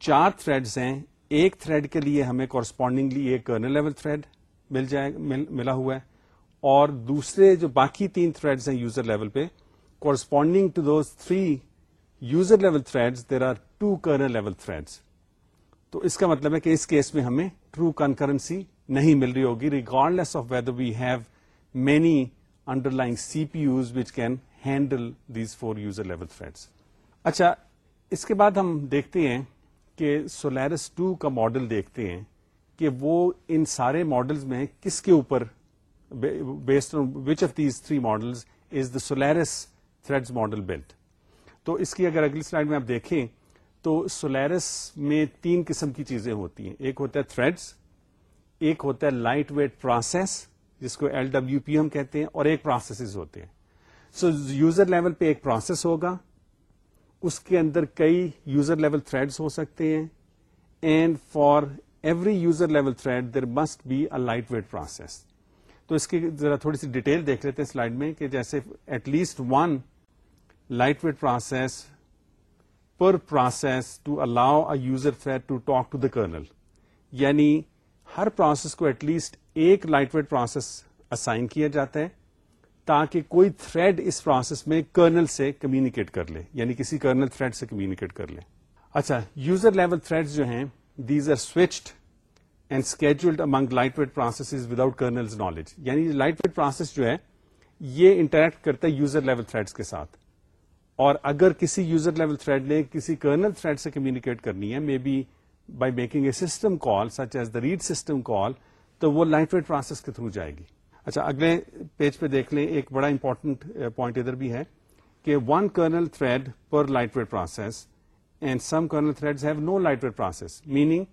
چار تھریڈز ہیں۔ ایک تھریڈ کے لیے ہمیں کورسپونڈنگلی ایک کرنل لیول تھریڈ مل جائے مل, ملا ہوا ہے۔ اور دوسرے جو باقی تین تھریڈز ہیں یوزر لیول پہ corresponding to those three user level thread there are two kernel level threads تو اس کا مطلب ہے کہ اس کیس میں ہمیں ٹرو کنکرنسی نہیں مل رہی ہوگی regardless of whether we have many underlying C P Us which can handle these four user level threads اچھا اس کے بعد ہم دیکھتے ہیں کہ سولیرس ٹو کا ماڈل دیکھتے ہیں کہ وہ ان سارے ماڈلز میں کس کے اوپر based which of these three models is the Solaris thread model built تو اس کی اگر اگلی سلائڈ میں آپ دیکھیں تو سولیرس میں تین قسم کی چیزیں ہوتی ہیں۔ ایک ہوتا ہے تھریڈس ایک ہوتا ہے لائٹ ویٹ پروسیس، جس کو ایل ڈبلو پی ہم کہتے ہیں، اور ایک پروسیس ہوتے ہیں۔ سو یوزر لیول پہ ایک پروسیس ہوگا۔ اس کے اندر کئی یوزر لیول تھریڈس ہو سکتے ہیں۔ And for every user level thread there must be a lightweight process. تو اس کی ذرا تھوڑی سی ڈیٹیل دیکھ لیتے ہیں سلائڈ میں کہ جیسے at least one lightweight process per process to allow a user thread to talk to the kernel یعنی ہر پروسیس کو ایٹ لیسٹ ایک لائٹ ویٹ پروسیس اسائن کیا جاتا ہے تاکہ کوئی تھریڈ اس پروسیس میں کرنل سے کمیونیکیٹ کر لے یعنی کسی کرنل تھریڈ سے کمیونیکیٹ کر لے۔ اچھا یوزر لیول تھریڈ جو ہیں these are switched and scheduled among lightweight process without kernel knowledge یعنی لائٹ ویٹ پروسیس جو ہے، یہ انٹریکٹ کرتا ہے یوزر لیول تھریڈ کے ساتھ۔ اور اگر کسی یوزر لیول تھریڈ نے کسی کرنل تھریڈ سے کمیونیکیٹ کرنی ہے may be by making a system call such as the read system call تو وہ لائٹ ویٹ پروسیس کے تھرو جائے گی۔ اچھا اگلے پیج پہ دیکھ لیں، ایک بڑا امپورٹنٹ پوائنٹ uh, ادھر بھی ہے کہ one kernel thread per lightweight process and some kernel thread have no lightweight process meaning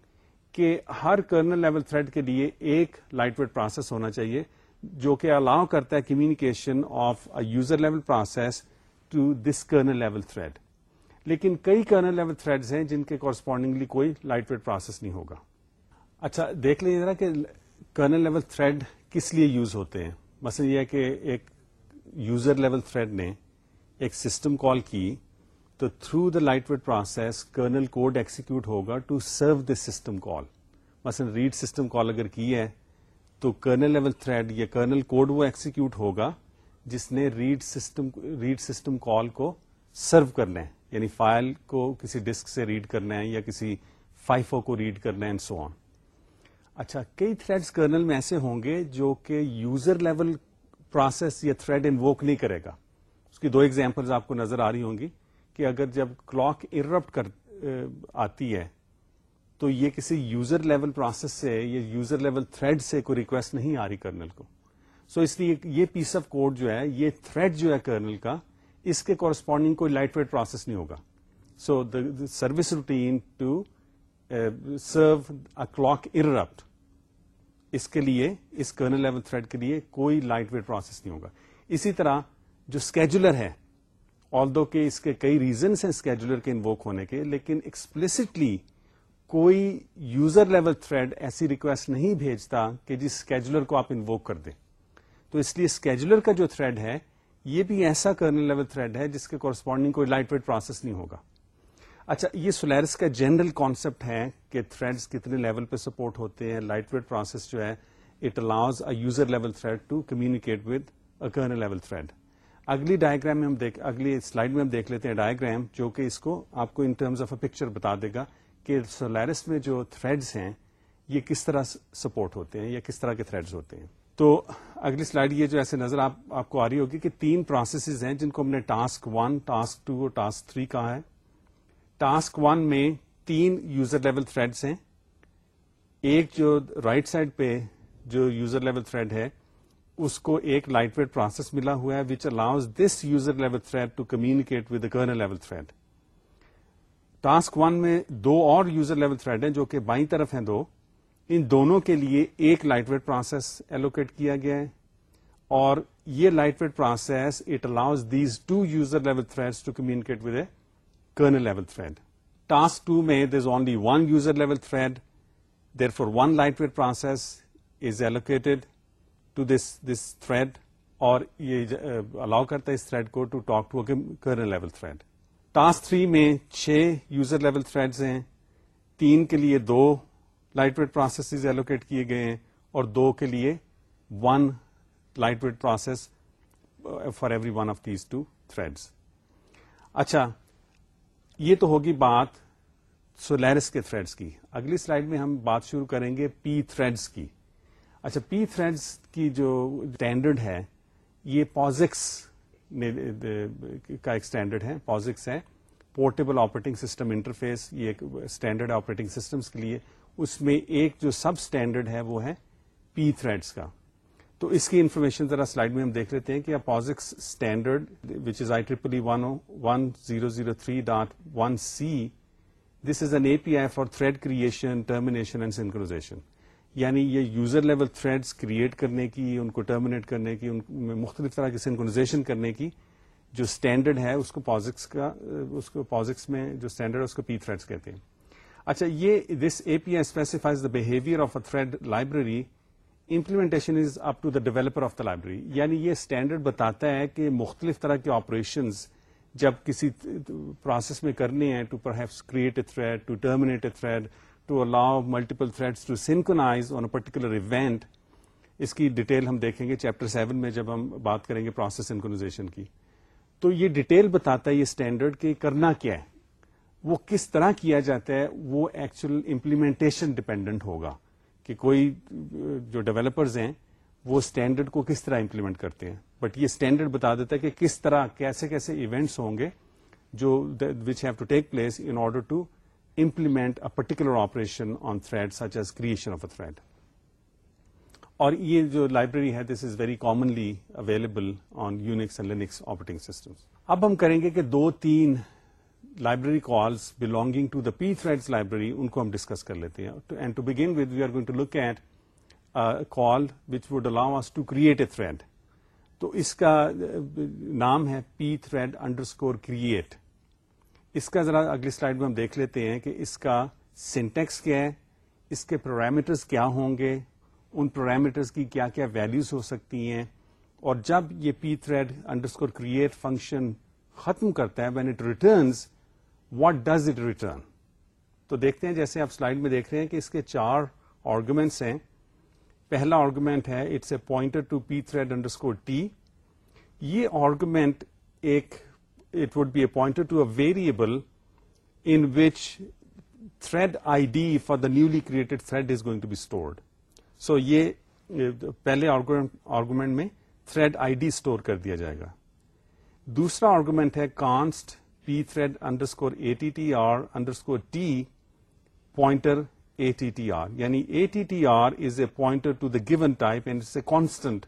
کہ ہر کرنل لیول تھریڈ کے لیے ایک لائٹ ویٹ پروسیس ہونا چاہیے، جو کہ الاؤ کرتا ہے communication of a user level process to this kernel level thread لیکن کئی کرنل لیول تھریڈ ہیں جن کے کورسپونڈنگلی کوئی لائٹ ویٹ پروسیس نہیں ہوگا۔ اچھا دیکھ لیجیے ذرا کہ کرنل لیول تھریڈ کس لیے یوز ہوتے ہیں۔ مثلا یہ کہ ایک یوزر لیول تھریڈ نے ایک سسٹم کال کی تو through the lightweight process kernel code execute ہوگا to serve this system call مثلا ریڈ سسٹم کال اگر کی ہے تو کرنل لیول تھریڈ یا کرنل کوڈ وہ ایکسیکیوٹ ہوگا جس نے read system read system call کو سرو کرنا ہے. یعنی فائل کو کسی ڈسک سے ریڈ کرنا ہے یا کسی فائفو کو ریڈ کرنا ہے اینڈ سو آن اچھا کئی تھریڈس کرنل میں ایسے ہوں گے جو کہ یوزر لیول پروسیس یا تھریڈ انووک نہیں کرے گا. اس کی دو ایگزامپل آپ کو نظر آ رہی ہوں گی کہ اگر جب کلاک انرپٹ کر آتی ہے، تو یہ کسی یوزر لیول پروسیس سے یا یوزر لیول تھریڈ سے کوئی ریکویسٹ نہیں آ رہی کرنل کو. سو اس لیے یہ پیس آف کوڈ جو ہے، یہ تھریڈ جو ہے کرنل کا، اس کے کورسپونڈنگ کوئی لائٹ ویٹ پروسیس نہیں ہوگا. So the service routine to serve a clock interrupt اس کے لیے، اس کرنل لیول تھریڈ کے لیے کوئی لائٹ ویٹ پروسیس نہیں ہوگا. اسی طرح جو اسکیجولر ہے آل دو کہ اس کے کئی ریزنس ہیں اسکیجولر کے انووک ہونے کے، لیکن ایکسپلسٹلی کوئی یوزر لیول تھریڈ ایسی ریکویسٹ نہیں بھیجتا کہ جس اسکیجولر کو آپ انووک کر دیں. تو اس لیے اسکیجولر کا جو تھریڈ ہے، یہ بھی ایسا کرنل لیول تھریڈ ہے جس کے کورسپونڈنگ کوئی لائٹ ویٹ پروسیس نہیں ہوگا۔ اچھا یہ سولیرس کا جنرل کانسیپٹ ہے کہ تھریڈس کتنے لیول پہ سپورٹ ہوتے ہیں لائٹ ویٹ پروسیس جو ہے it allows a user level thread to communicate with a kernel level thread اگلی ڈائگرام میں ہم دیکھ، اگلی سلائڈ میں ہم دیکھ لیتے ہیں ڈائگرام جو کہ اس کو آپ کو in terms of a picture بتا دے گا کہ سولیرس میں جو تھریڈس ہیں، یہ کس طرح سپورٹ ہوتے ہیں یا کس طرح کے تھریڈز ہوتے ہیں۔ تو اگلی سلائڈ یہ جو ایسے نظر آپ آپ کو آ رہی ہوگی کہ تین پروسیسز ہیں جن کو ہم نے ٹاسک ون ٹاسک ٹو اور ٹاسک تھری کہا ہے۔ ٹاسک ون میں تین یوزر لیول تھریڈس ہیں۔ ایک جو رائٹ right سائڈ پہ جو یوزر لیول تھریڈ ہے، اس کو ایک لائٹ ویٹ پروسیس ملا ہوا ہے which allows this user level thread to communicate with kernel level thread task one میں دو اور یوزر لیول تھریڈ ہیں جو کہ بائیں طرف ہیں دو۔ ان دونوں کے لیے ایک لائٹ ویٹ پروسیس ایلوکیٹ کیا گیا ہے اور یہ lightweight process it allows these two user level thread to communicate with a kernel level thread task two میں there is only one user level thread therefore one lightweight process is allocated to this this thread اور یہ uh, allow کرتا ہے اس thread کو to talk to kernel level thread task three میں چھ user level thread ہیں. تین کے لیے دو لائٹ ویٹ پروسیسز ایلوکیٹ کیے گئے ہیں اور دو کے لیے one lightweight process for every one of these two threads اچھا یہ تو ہوگی بات سولیرس کے تھریڈس کی۔ اگلی سلائڈ میں ہم بات شروع کریں گے پی تھریڈس کی۔ اچھا پی تھریڈس کی جو اسٹینڈرڈ ہے، یہ پوزکس کا ایک اسٹینڈرڈ ہے۔ پوزکس ہے۔ پورٹیبل آپریٹنگ سسٹم انٹرفیس یہ ایک اسٹینڈرڈ آپریٹنگ سسٹمس کے لیے اس میں ایک جو سب اسٹینڈرڈ ہے وہ ہے پی تھریڈس کا۔ تو اس کی انفارمیشن ذرا سلائڈ میں ہم دیکھ لیتے ہیں کہ POSIX standard which is I triple one one zero zero three dot one C this is an A P I for thread creation termination and synchronization یعنی یہ یوزر لیول تھریڈس کریٹ کرنے کی، ان کو ٹرمینیٹ کرنے کی، ان میں مختلف طرح کی سنکروزیشن کرنے کی جو اسٹینڈرڈ ہے، اس کو پوزکس کا، اس کو پوزکس میں جو اسٹینڈرڈ ہے، اس کو پی تھریڈس کہتے ہیں۔ اچھا یہ this A P I specifies the behaviour of a thread library implementation is up to the developer of the library یعنی یہ اسٹینڈرڈ بتاتا ہے کہ مختلف طرح کے آپریشنز جب کسی پروسیس میں کرنے ہیں to purposes create a thread to terminate a thread to allow multiple thread to synchronize on a particular event اس کی ڈیٹیل ہم دیکھیں گے چیپٹر سیون میں جب ہم بات کریں گے پروسیس سنکونازیشن کی. تو یہ ڈیٹیل بتاتا ہے یہ اسٹینڈرڈ کہ کرنا کیا ہے. وہ کس طرح کیا جاتا ہے، وہ ایکچوئل امپلیمنٹیشن ڈپینڈنٹ ہوگا کہ کوئی، جو ڈیولپرز ہیں، وہ اسٹینڈرڈ کو کس طرح امپلیمنٹ کرتے ہیں۔ بٹ یہ اسٹینڈرڈ بتا دیتا ہے کہ کس طرح، کیسے کیسے ایونٹس ہوں گے جو which have to take place in order to implement a particular operation on thread such as creation of a thread اور یہ جو لائبریری ہے this is very commonly available on Unix and Linux operating system اب ہم کریں گے کہ دو، تین library calls belonging to the P thread library ان کو ہم ڈسکس کر لیتے ہیں۔ And to begin with we are going to look at call which would allow us to create a thread تو اس کا uh, نام ہے P thread underscore create اس کا ذرا اگلی سلائڈ میں ہم دیکھ لیتے ہیں کہ اس کا سینٹیکس کیا ہے، اس کے پروگرامیٹرز کیا ہوں گے، ان پروگرامیٹرز کی کیا کیا ویلوز ہو سکتی ہیں۔ اور جب یہ P thread underscore create function ختم کرتا ہے when it returns what does it return تو دیکھتے ہیں جیسے آپ سلائڈ میں دیکھ رہے ہیں کہ اس کے چار آرگومینٹس ہیں۔ پہلا آرگومنٹ ہے it's a pointer to P thread underscore T یہ آرگومینٹ ایک it would be a pointer to a variable in which thread I D for the newly created thread is going to be stored so یہ، پہلے argument میں thread I D store کر دیا جائے گا۔ دوسرا argument ہے const P thread underscore A T T R underscore T pointer T T R یعنی A T T R is a pointer to the given type and it's a constant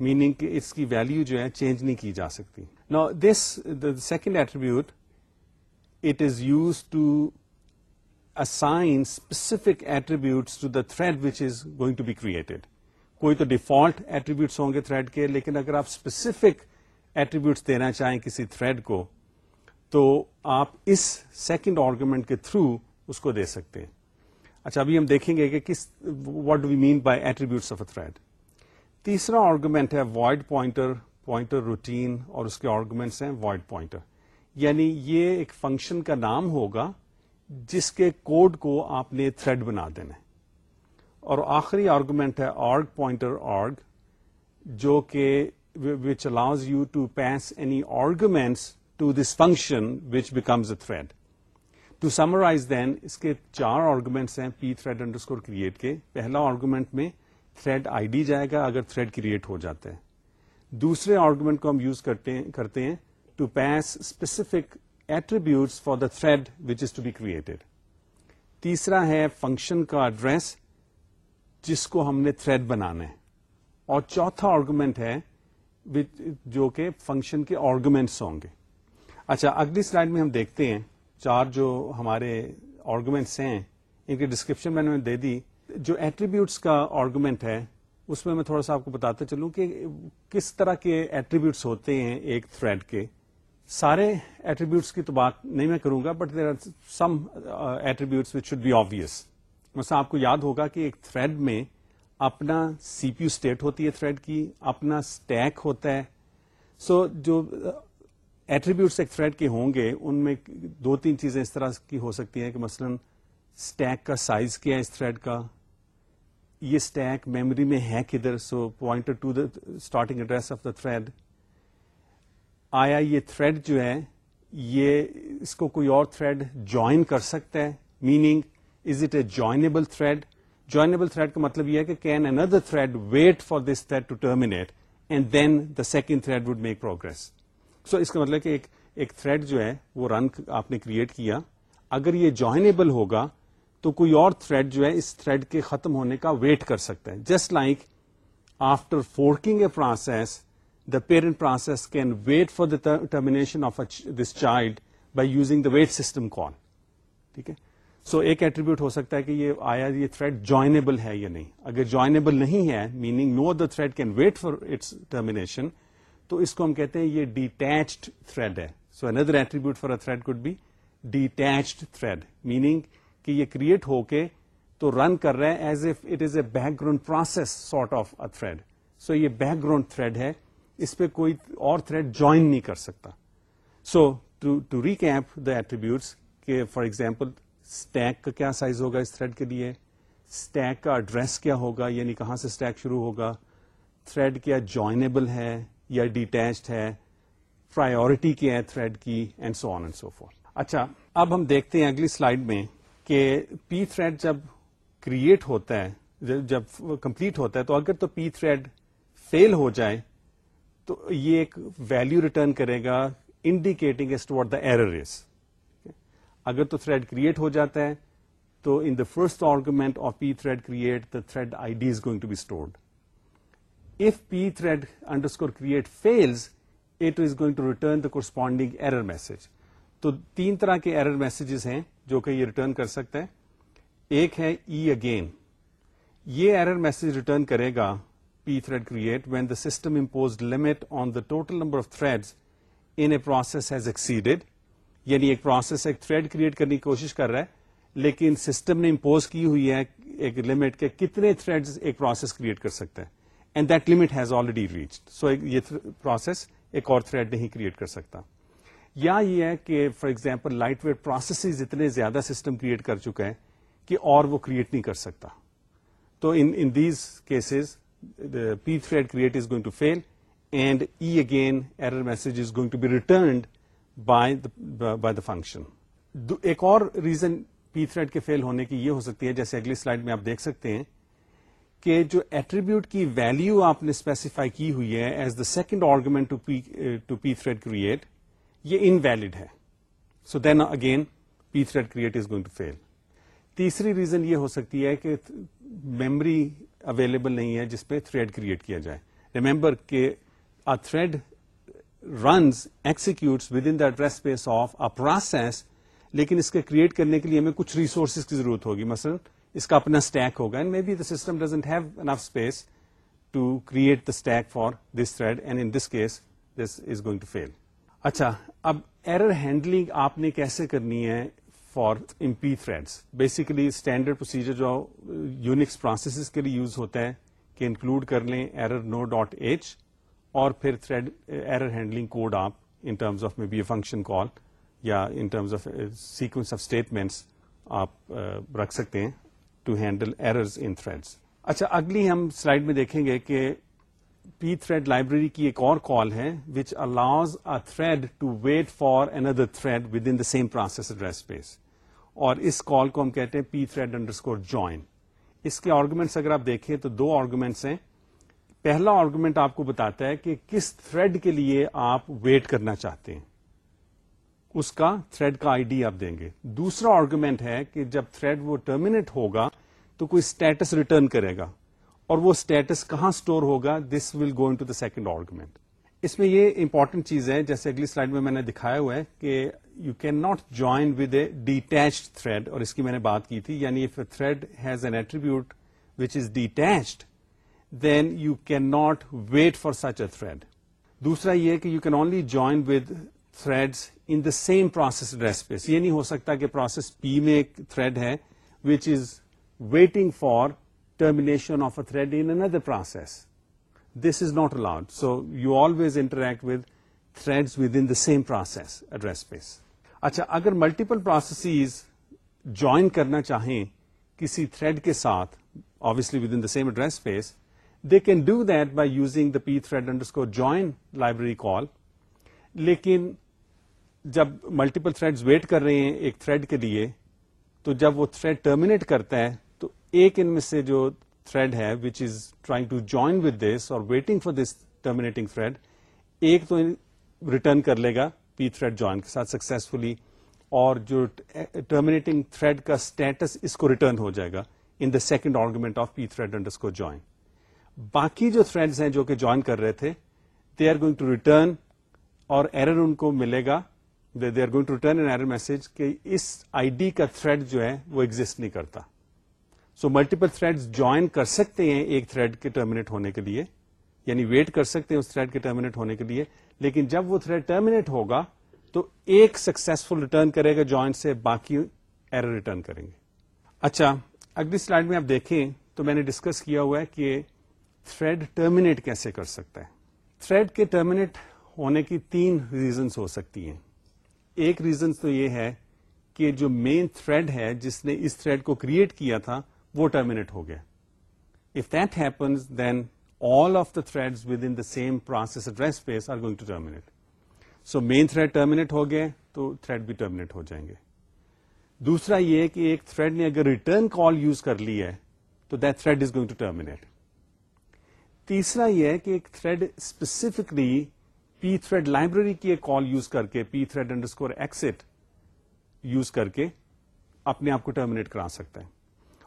meaning کہ اس کی value جو ہے change نہیں کی جا سکتی نا this the second attribute it is use to assign specific attributes to the thread which is going to be created کوئی تو ڈیفالٹ ایٹریبیوٹس ہوں گے تھریڈ کے لیکن اگر آپ اسپیسیفک ایٹریبیوٹس دینا چاہیں کسی تھریڈ کو تو آپ اس سیکنڈ آرگومنٹ کے تھرو اس کو دے سکتے ہیں۔ اچھا ابھی ہم دیکھیں گے کہ کس what do we mean by attributes of a thread تیسرا آرگومنٹ ہے وائڈ پوائنٹر پوائنٹر روٹین اور اس کے آرگومنٹس ہیں وائڈ پوائنٹر یعنی یہ ایک فنکشن کا نام ہوگا جس کے کوڈ کو آپ نے تھریڈ بنا دینا اور آخری آرگومنٹ ہے آرگ پوائنٹر آرگ جو کہ which allows you to pass any arguments to this function which becomes a thread to summarize then اس کے چار آرگومنٹس ہیں P thread underscore create کے پہلا آرگومنٹ میں تھریڈ آئی ڈی جائے گا اگر تھریڈ کریٹ ہو جاتا ہے دوسرے آرگومنٹ کو ہم یوز کرتے ہیں to pass specific attributes for the thread which is to be created تیسرا ہے فنکشن کا ایڈریس جس کو ہم نے تھریڈ بنانا ہے اور چوتھا آرگومنٹ ہے جو کہ فنکشن کے آرگومینٹس ہوں گے اچھا اگلی سلائڈ میں ہم دیکھتے ہیں چار جو ہمارے آرگومینٹس ہیں ان کی ڈسکرپشن میں نے دے دی۔ جو ایٹریبیوٹس کا آرگومنٹ ہے اس میں میں تھوڑا سا آپ کو بتاتا چلوں کہ کس طرح کے ایٹریبیوٹس ہوتے ہیں ایک تھریڈ کے۔ سارے ایٹریبیوٹس کی تو بات نہیں میں کروں گا but there are some attributes which should be obvious مثلا آپ کو یاد ہوگا کہ ایک تھریڈ میں اپنا سی پی یو اسٹیٹ ہوتی ہے تھریڈ کی اپنا اسٹیک ہوتا ہے۔ سو so, جو ایٹریبیوٹس ایک تھریڈ کے ہوں گے، ان میں دو تین چیزیں اس طرح کی ہو سکتی ہیں کہ مثلا اسٹیک کا سائز کیا ہے اس تھریڈ کا؟ یہ اسٹیک میموری میں ہے کدھر؟ So point to the starting address of the thread آیا یہ تھریڈ جو ہے، یہ اس کو کوئی اور تھریڈ جوائن کر سکتا ہے؟ Meaning is it a joinable thread joinable thread کا مطلب یہ ہے کہ can another thread wait for this thread to terminate and then the second thread would make progress so اس کا مطلب کہ ایک تھریڈ جو ہے وہ رن آپ نے کریٹ کیا۔ اگر یہ جوائنبل ہوگا تو کوئی اور تھریڈ جو ہے اس تھریڈ کے ختم ہونے کا ویٹ کر سکتا ہے۔ Just like after forking a process the parent process can wait for the termination of this child by using the wait system call ٹھیک ہے؟ سو ایک ایٹریبیوٹ ہو سکتا ہے کہ یہ آیا یہ تھریڈ جوائنبل ہے یا نہیں۔ اگر جوائنبل نہیں ہے meaning no the thread can wait for its termination تو اس کو ہم کہتے ہیں یہ ڈیٹیچڈ تھریڈ ہے. So another attribute for a thread could be detached thread meaning کہ یہ کریٹ ہو کے تو رن کر رہا ہے as if it is a background process sort of a thread so یہ بیک گراؤنڈ تھریڈ ہے. اس پہ کوئی اور تھریڈ جوائن نہیں کر سکتا. So to recap the attributes کہ فار ایگزامپل اسٹیک کا کیا سائز ہوگا اس تھریڈ کے لیے? اسٹیک کا ایڈریس کیا ہوگا? یعنی کہاں سے اسٹیک شروع ہوگا? تھریڈ کیا جوائنبل ہے؟ یا ڈیٹیچڈ ہے پرائیورٹی کیا ہے تھریڈ کی and so on and so forth اچھا اب ہم دیکھتے ہیں اگلی سلائڈ میں کہ پی تھریڈ جب کریٹ ہوتا ہے، جب کمپلیٹ ہوتا ہے، تو اگر تو پی تھریڈ فیل ہو جائے، تو یہ ایک ویلو ریٹرن کرے گا indicating as to what the error is اگر تو تھریڈ کریٹ ہو جاتا ہے، تو in the first argument of P thread create the thread I D is going to be stored if P thread underscore create fails it is going to return the corresponding error message تو تین طرح کے error messages ہیں جو کہ یہ return کر سکتا ہے۔ ایک ہے e ای اگین یہ ایرر میسج ریٹرن کرے گا P thread create when the system impose limit on the total number of thread in a process has exceeded یعنی ایک پروسیس ایک تھریڈ کریٹ کرنے کی کوشش کر رہا ہے، لیکن سسٹم نے امپوز کی ہوئی ہے ایک لمٹ کے کتنے تھریڈ ایک پروسیس کریٹ کر سکتا ہے۔ And that limit has already reach so یہ پروسیس ایک اور تھریڈ نہیں کریٹ کر سکتا۔ یا یہ ہے کہ for example light weight processes اتنے زیادہ سسٹم کریٹ کر چکا ہے کہ اور وہ کریٹ نہیں کر سکتا۔ تو in these cases P thread create is going to fail and E again error message is going to be returned by the function ایک اور ریزن پی تھریڈ کے فیل ہونے کی یہ ہو سکتی ہے۔ جیسے اگلی سلائڈ میں آپ دیکھ سکتے ہیں کہ جو ایٹریبیوٹ کی ویلو آپ نے اسپیسیفائی کی ہوئی ہے as the second argument to P thread create یہ ان ویلڈ ہے. So then again P thread create is going to fail تیسری ریزن یہ ہو سکتی ہے کہ میمری اویلیبل نہیں ہے جس پہ تھریڈ کریٹ کیا جائے. ریمبر کہ thread runs executes within the address space of a process لیکن اس کے کریٹ کرنے کے لیے ہمیں کچھ ریسورسز کی ضرورت ہوگی. مثلا اس کا اپنا اسٹیک ہوگا. And maybe the system doesn't have enough space to create the stack for this thread and in this case this is going to fail اچھا اب ایرر ہینڈلنگ آپ نے کیسے کرنی ہے for in P threads basically standard procedure جو Unix processes کے لیے یوز ہوتا ہے کہ انکلوڈ کر لیں ایرر نو ڈاٹ ایچ اور پھر تھریڈ ایرر ہینڈلنگ کوڈ آپ in terms of maybe a function call یا in terms of sequence of statements آپ رکھ سکتے ہیں to handle errors in threads اچھا اگلی ہم سلائڈ میں دیکھیں گے کہ پی تھریڈ لائبریری کی ایک اور کال ہے which allows a thread to wait for another thread within the same process address space اور اس کال کو ہم کہتے ہیں P thread under score join اس کے آرگومنٹس اگر آپ دیکھیں تو دو آرگومنٹس ہیں۔ پہلا آرگومنٹ آپ کو بتاتا ہے کہ کس تھریڈ کے لیے آپ ویٹ کرنا چاہتے ہیں۔ اس کا تھریڈ کا آئی ڈی آپ دیں گے۔ دوسرا آرگومنٹ ہے کہ جب تھریڈ وہ ٹرمینیٹ ہوگا تو کوئی اسٹیٹس ریٹرن کرے گا اور وہ اسٹیٹس کہاں اسٹور ہوگا؟ This will go to the second argument اس میں یہ امپورٹنٹ چیز ہے، جیسے اگلی سلائڈ میں میں نے دکھایا ہوا ہے کہ you cannot join with a detached thread اور اس کی میں نے بات کی تھی۔ یعنی if a thread has an attribute which is detached then you cannot wait for such a thread دوسرا یہ کہ you can only join with thread in the same process address space یہ نہیں ہو سکتا کہ پروسیس پی میں ایک thread ہے which is waiting for termination of a thread in another process this is not allowed so you always interact with thread within the same process address space اچھا اگر multiple processes join کرنا چاہیں کسی thread کے ساتھ obviously within the same address space they can do that by using the P thread underscore join library call لیکن جب multiple thread wait کر رہے ہیں ایک تھریڈ کے لیے، تو جب وہ تھریڈ ٹرمینیٹ کرتا ہے، تو ایک ان میں سے جو تھریڈ ہے which is trying to join with this اور waiting for this terminating thread ایک تو ریٹرن کر لے گا پی تھریڈ جوائن کے ساتھ سکسیسفلی اور جو ٹرمینیٹنگ تھریڈ کا اسٹیٹس اس کو ریٹرن ہو جائے گا in the second argument of P thread under کو جوائن باقی جو تھریڈز ہیں جو کہ جوائن کر رہے تھے they are going to return اور ایرر ان کو ملے گا they are going to return an error message کہ اس آئی ڈی کا تھریڈ جو ہے وہ ایگزٹ نہیں کرتا۔ سو ملٹیپل تھریڈ جوائن کر سکتے ہیں ایک تھریڈ کے ٹرمینیٹ ہونے کے لیے یعنی ویٹ کر سکتے ہیں اس تھریڈ کے ٹرمینیٹ ہونے کے لیے، لیکن جب وہ تھریڈ ٹرمینیٹ ہوگا تو ایک سکسیسفل ریٹرن کرے گا جوائن سے، باقی ایرر ریٹرن کریں گے۔ اچھا اگلی سلائڈ میں آپ دیکھیں تو میں نے ڈسکس کیا ہوا ہے کہ تھریڈ ٹرمینیٹ کیسے کر سکتا ہے۔ تھریڈ کے ٹرمینیٹ ہونے کی تین ریزنس ہو سکتی ہیں۔ ایک ریزن تو یہ ہے کہ جو مین تھریڈ ہے، جس نے اس تھریڈ کو کریٹ کیا تھا، وہ ٹرمینیٹ ہو گیا۔ If that happens then all of the thread within the same process address space are going to terminate so main thread terminate ہو گئے تو تھریڈ بھی ٹرمینیٹ ہو جائیں گے۔ دوسرا یہ کہ ایک تھریڈ نے اگر ریٹرن کال یوز کر لی ہے، تو that thread is going to terminate تیسرا یہ ہے کہ ایک thread specifically P thread library کی ایک کال یوز کر کے P thread underscore exit use کر کے اپنے آپ کو ٹرمینیٹ کرا سکتا ہے۔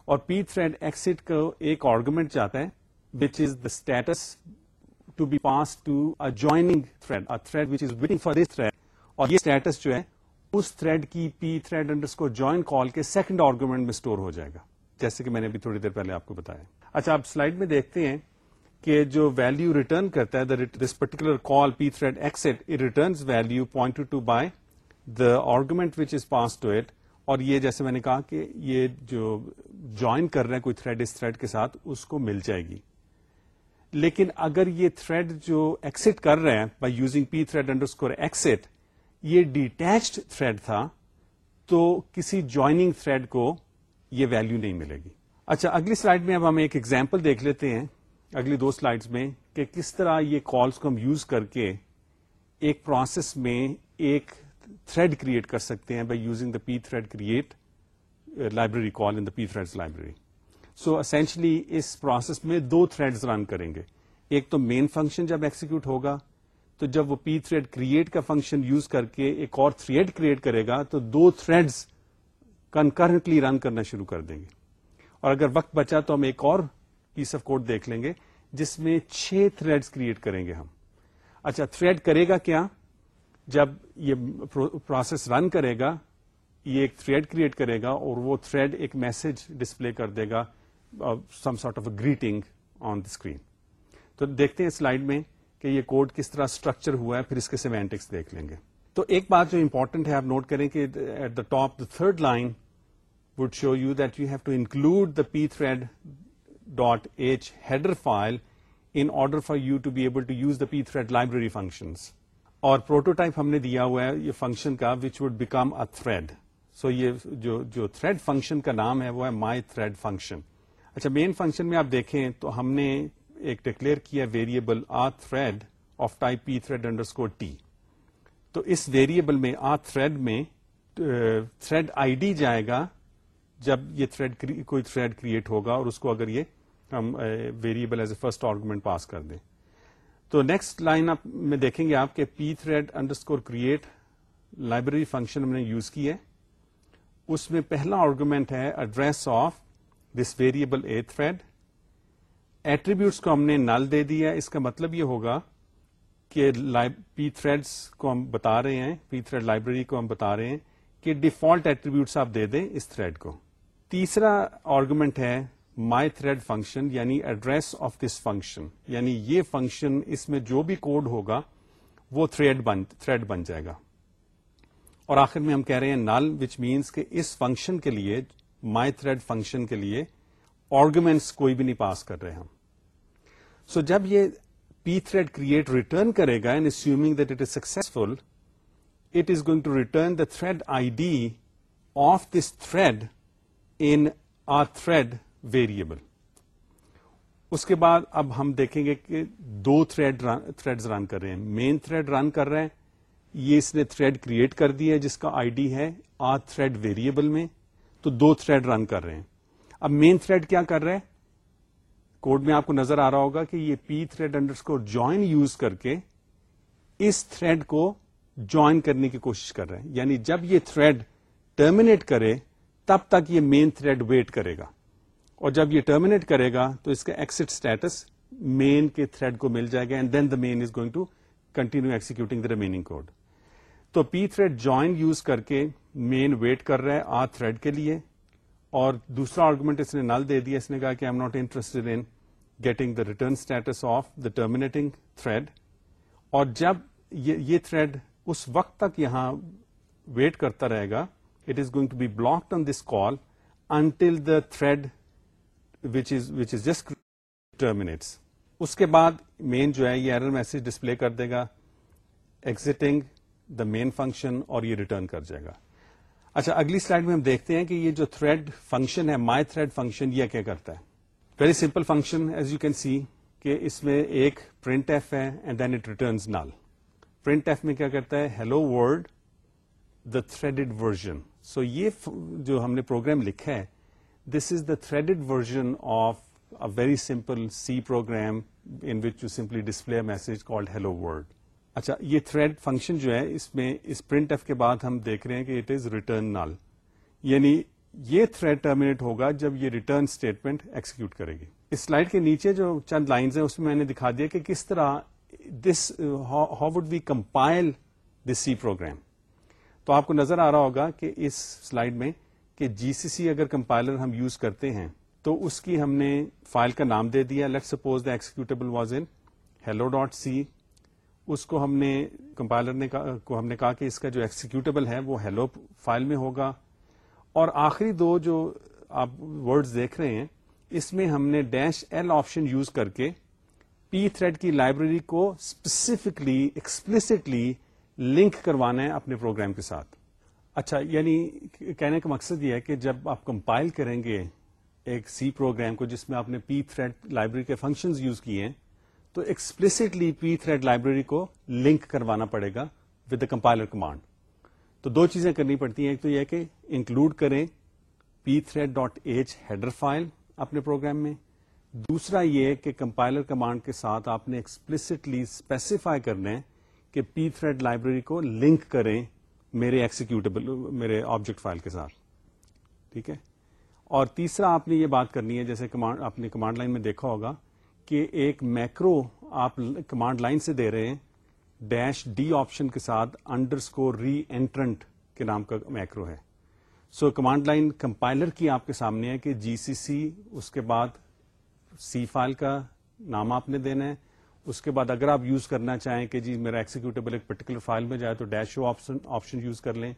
اور پی تھریڈ ایکسٹ کو ایک آرگومنٹ چاہتا ہے which is the status to be pass to joining thread thread which is waiting for this thread اور یہ اسٹیٹس جو ہے، اس تھریڈ کی P thread underscore join call کے سیکنڈ آرگومنٹ میں اسٹور ہو جائے گا۔ جیسے کہ میں نے ابھی تھوڑی دیر پہلے آپ کو بتایا۔ اچھا آپ سلائڈ میں دیکھتے ہیں۔ کہ جو ویلو ریٹرن کرتا ہے this particular call P thread exit returns value point to by the argument which is pass to it اور یہ جیسے میں نے کہا کہ یہ جو جوائن کر رہے ہیں، کوئی تھریڈ اس تھریڈ کے ساتھ، اس کو مل جائے گی. لیکن اگر یہ تھریڈ جو ایکسٹ کر رہے ہیں by using P thread underscore exit یہ ڈیٹیچڈ تھریڈ تھا، تو کسی جوائننگ تھریڈ کو یہ ویلو نہیں ملے گی. اچھا اگلی سلائڈ میں اب ہم ایک ایگزامپل دیکھ لیتے ہیں. اگلی دو سلائڈس میں کہ کس طرح یہ کالس کو ہم یوز کر کے ایک پروسیس میں ایک تھریڈ کریٹ کر سکتے ہیں by using the P thread create library call in the P thread library so essentially us process میں دو تھریڈ رن کریں گے. ایک تو مین فنکشن جب ایکسیکیوٹ ہوگا، تو جب وہ پی تھریڈ کریٹ کا فنکشن یوز کر کے ایک اور تھریڈ کریٹ کرے گا، تو دو تھریڈز کنکرنٹلی رن کرنا شروع کر دیں گے. اور اگر وقت بچا تو ہم ایک اور پیس آف کوڈ دیکھ لیں گے جس میں چھ تھریڈ کریٹ کریں گے ہم۔ اچھا تھریڈ کرے گا کیا؟ جب یہ پروسیس رن کرے گا، یہ ایک تھریڈ کریٹ کرے گا اور وہ تھریڈ ایک میسج ڈسپلے کر دے گا some sort of a greeting on the screen تو دیکھتے ہیں سلائڈ میں کہ یہ کوڈ کس طرح اسٹرکچر ہوا ہے، پھر اس کے سیمینٹکس دیکھ لیں گے۔ تو ایک بات جو امپورٹنٹ ہے، آپ نوٹ کریں کہ at the top the third line would show you that you have to include the P thread dot H header file in order for you to be able to use the P thread library functions اور prototype ہم نے دیا ہوا ہے یہ function کا which would become a thread so یہ جو جو تھریڈ فنکشن کا نام ہے وہ ہے مائی تھریڈ فنکشن اچھا مین فنکشن میں آپ دیکھیں تو ہم نے ایک ڈکلیئر کیا variable a thread of type P thread underscore T تو اس ویریبل میں آ تھریڈ میں تھریڈ آئی ڈی جائے گا جب یہ تھریڈ کوئی تھریڈ کریٹ ہوگا اور اس کو اگر یہ ہم variable as a first argument pass کر دیں۔ تو نیکسٹ لائن آپ میں دیکھیں گے آپ کے P thread underscore create library function ہم نے یوز کی ہے۔ اس میں پہلا آرگومنٹ ہے address of this variable a thread attributes کو ہم نے نل دے دیا۔ اس کا مطلب یہ ہوگا کہ پی تھریڈس کو ہم بتا رہے ہیں پی تھریڈ لائبریری کو ہم بتا رہے ہیں کہ ڈیفالٹ ایٹریبیوٹس آپ دے دیں اس تھریڈ کو۔ تیسرا آرگومنٹ ہے مائی تھریڈ فنکشن یعنی ایڈریس آف دس فنکشن یعنی یہ فنکشن اس میں جو بھی کوڈ ہوگا، وہ تھریڈ بن تھریڈ بن جائے گا۔ اور آخر میں ہم کہہ رہے ہیں نل وچ مینس کہ اس فنکشن کے لیے مائی تھریڈ فنکشن کے لیے آرگومینٹس کوئی بھی نہیں پاس کر رہے ہم۔ سو so جب یہ پی تھریڈ کریٹ ریٹرن کرے گا and assuming that it is successful it is going to return the thread I D of this thread in our thread variable اس کے بعد اب ہم دیکھیں گے کہ دو تھریڈ تھریڈ رن کر رہے ہیں. مین تھریڈ رن کر رہے ہیں. یہ اس نے تھریڈ کریٹ کر دیا ہے جس کا آئی ڈی ہے آ تھریڈ ویریبل میں. تو دو تھریڈ رن کر رہے ہیں. اب مین تھریڈ کیا کر رہے ہیں؟ کوڈ میں آپ کو نظر آ رہا ہوگا کہ یہ P thread underscore join use کر کے اس تھریڈ کو جوائن کرنے کی کوشش کر رہے ہیں. یعنی جب یہ تھریڈ ٹرمینیٹ کرے، تب تک یہ مین تھریڈ ویٹ کرے گا. اور جب یہ ٹرمینیٹ کرے گا تو اس کا ایکسٹ اسٹیٹس مین کے تھریڈ کو مل جائے گا and then the main is going to continue executing the remaining code تو پی تھریڈ جوائن یوز کر کے مین ویٹ کر رہا ہے آ تھریڈ کے لیے اور دوسرا آرگومنٹ اس نے نل دے دیا، اس نے کہا کہ I'm not interested in getting the return status of the terminating thread اور جب یہ تھریڈ اس وقت تک یہاں ویٹ کرتا رہے گا it is going to be blocked on this call until the thread which is which is just terminates اس کے بعد مین جو ہے یہ ایرر میسج ڈسپلے کر دے گا ایگزٹنگ دا مین فنکشن اور یہ ریٹرن کر جائے گا۔ اچھا اگلی سلائڈ میں ہم دیکھتے ہیں کہ یہ جو تھریڈ فنکشن ہے مائی تھریڈ فنکشن یہ کیا کرتا ہے۔ Very simple function as you can see کہ اس میں ایک پرنٹ ایف ہے and then it returns null printf میں کیا کرتا ہے؟ Hello world the thread version so یہ جو ہم نے پروگرام لکھا ہے this is the thread version of a very simple C program in which you simply display message called hello world اچھا یہ تھریڈ فنکشن جو ہے اس میں اس پرنٹ ایف کے بعد ہم دیکھ رہے ہیں کہ اٹ از ریٹرن نال یعنی یہ تھریڈ ٹرمینیٹ ہوگا جب یہ ریٹرن اسٹیٹمنٹ ایکسیکیوٹ کرے گی اس سلائڈ کے نیچے جو چند لائنز ہیں اس میں میں نے دکھا دیا کہ کس طرح this how would we compile this C program تو آپ کو نظر آ رہا ہوگا کہ اس سلائڈ میں کہ جی سی سی اگر کمپائلر ہم یوز کرتے ہیں، تو اس کی ہم نے فائل کا نام دے دیا۔ Let suppose the executable was in hello dot C اس کو ہم نے کمپائلر نے کو ہم نے کہا کہ اس کا جو ایکسیکیوٹیبل ہے، وہ ہیلو فائل میں ہوگا۔ اور آخری دو جو آپ ورڈز دیکھ رہے ہیں، اس میں ہم نے ڈیش ایل آپشن یوز کر کے پی تھریڈ کی لائبریری کو اسپیسیفکلی ایکسپلسٹلی لنک کروانا ہے اپنے پروگرام کے ساتھ۔ اچھا یعنی کہنے کا مقصد یہ ہے کہ جب آپ کمپائل کریں گے ایک سی پروگرام کو جس میں آپ نے پی تھریڈ لائبریری کے فنکشنز یوز کیے ہیں، تو ایکسپلسٹلی پی تھریڈ لائبریری کو لنک کروانا پڑے گا ود دا کمپائلر کمانڈ تو دو چیزیں کرنی پڑتی ہیں، ایک تو یہ کہ انکلوڈ کریں P thread dot H header file اپنے پروگرام میں، دوسرا یہ کہ کمپائلر کمانڈ کے ساتھ آپ نے ایکسپلسٹلی اسپیسیفائی کرنا ہے کہ پی تھریڈ لائبریری کو لنک کریں میرے ایکسیکیوٹیبل میرے آبجیکٹ فائل کے ساتھ۔ ٹھیک ہے؟ اور تیسرا آپ نے یہ بات کرنی ہے، جیسے کمانڈ آپ نے کمانڈ لائن میں دیکھا ہوگا کہ ایک میکرو آپ کمانڈ لائن سے دے رہے ہیں ڈیش ڈی آپشن کے ساتھ انڈر اسکور ری اینٹرنٹ کے نام کا میکرو ہے۔ سو کمانڈ لائن کمپائلر کی آپ کے سامنے ہے کہ جی سی سی اس کے بعد سی فائل کا نام آپ نے دینا ہے۔ اس کے بعد اگر آپ یوز کرنا چاہیں کہ جی میرا ایکسیکیوٹیبل ایک پرٹیکولر فائل میں جائے تو ڈیش آپشن آپشن یوز کر لیں۔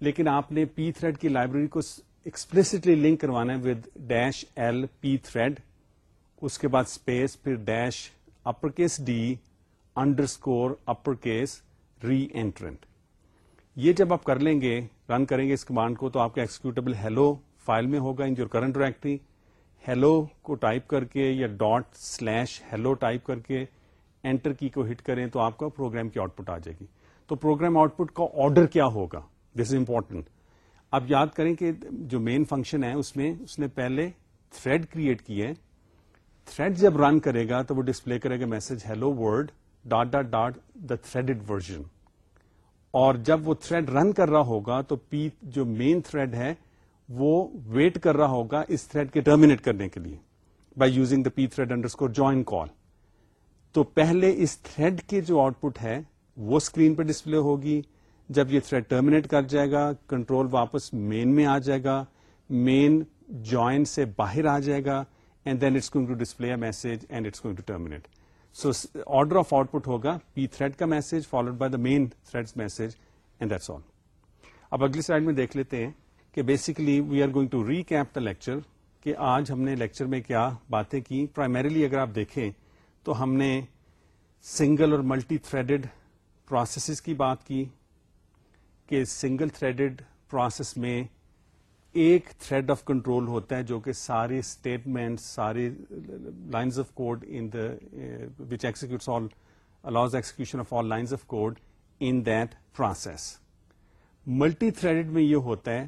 لیکن آپ نے پی تھریڈ کی لائبریری کو ایکسپلسٹلی لنک کروانا ہے with dash L P thread اس کے بعد اسپیس پھر dash upper case D underscore upper case reentrant یہ جب آپ کر لیں گے رن کریں گے اس کمانڈ کو تو آپ کا ایکسیکیوٹیبل ہیلو فائل میں ہوگا in your current directory hello کو ٹائپ کر کے یا ڈاٹ سلیش ہیلو ٹائپ کر کے انٹر کی کو ہٹ کریں تو آپ کا پروگرام کی آؤٹ پٹ آ جائے گی۔ تو پروگرام آؤٹ پٹ کا آرڈر کیا ہوگا؟ دس از امپورٹنٹ اب یاد کریں کہ جو مین فنکشن ہے اس میں اس نے پہلے تھریڈ کریٹ کی ہے۔ تھریڈ جب رن کرے گا تو وہ ڈسپلے کرے گا message hello world dot dot dot the thread version اور جب وہ تھریڈ رن کر رہا ہوگا تو پی جو مین تھریڈ ہے وہ ویٹ کر رہا ہوگا اس تھریڈ کے ٹرمینیٹ کرنے کے لیے by using the P thread underscore join call تو پہلے اس تھریڈ کے جو آؤٹ پٹ ہے وہ اسکرین پہ ڈسپلے ہوگی. جب یہ تھریڈ ٹرمینیٹ کر جائے گا کنٹرول واپس مین میں آ جائے گا مین جوائن سے باہر آ جائے گا and then it's going to display message and it's going to terminate so order of output ہوگا پی تھریڈ کا message followed by the main thread message and that's all اب اگلی سائڈ میں دیکھ لیتے ہیں۔ کہ basically we are going to recap the lecture کہ آج ہم نے لیکچر میں کیا باتیں کی۔ پرائمریلی اگر آپ دیکھیں تو ہم نے سنگل اور ملٹی تھریڈڈ پروسیسز کی بات کی کہ سنگل تھریڈڈ پروسیس میں ایک تھریڈ آف کنٹرول ہوتا ہے جو کہ سارے اسٹیٹمنٹ سارے lines of code in the which executes all allows execution of all lines of code in that process multi thread میں یہ ہوتا ہے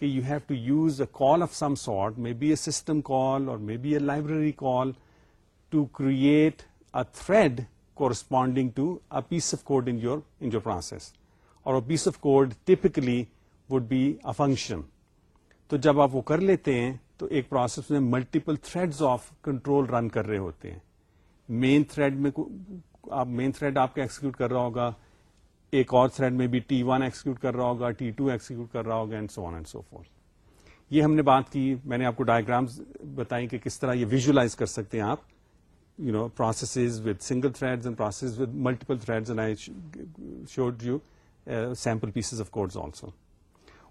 کہ you have to use a call of some sort maybe a system call اور maybe a library call to create a thread corresponding to a piece of code in your in your process اور piece of code typically would be a function تو جب آپ وہ کر لیتے ہیں تو ایک پروسیس میں multiple thread of control run کر رہے ہوتے ہیں. مین تھریڈ میں مین تھریڈ آپ کا ایکسیکیوٹ کر رہا ہوگا. ایک اور تھریڈ میں بھی ٹی ون ایکسیکیوٹ کر رہا ہوگا ٹی ٹو ایکسیکیوٹ کر رہا ہوگا and so on and so forth یہ ہم نے بات کی، میں نے آپ کو ڈائگرامس بتائی کہ کس طرح یہ ویژلائز کر سکتے ہیں آپ. You know processes with single thread and process with multiple thread I showed you sample pieces of codes also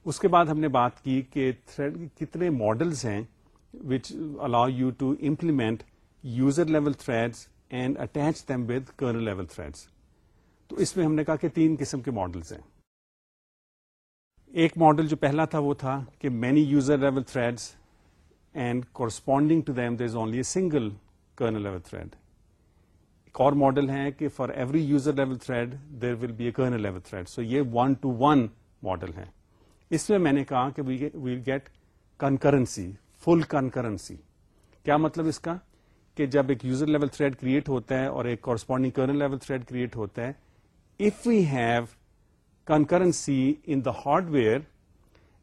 اس کے بعد ہم نے بات کی کہ تھریڈ کتنے ماڈلس ہیں which allow you to implement user level threads and attach them with kernel level threads تو اس میں ہم نے کہا کہ تین قسم کے ماڈلس ہیں۔ ایک ماڈل جو پہلا تھا وہ تھا کہ many user level threads and corresponding to them there is only a single kernel level thread ایک اور ماڈل ہے کہ for every user level thread there will be a kernel level thread so یہ ون ٹو ون ماڈل ہے اس میں میں نے کہا کہ we'll get concurrency full concurrency کیا مطلب اس کا؟ کہ جب ایک یوزر لیول تھریڈ کریٹ ہوتا ہے اور ایک corresponding kernel level thread create ہوتا ہے if we have concurrency in the hardware,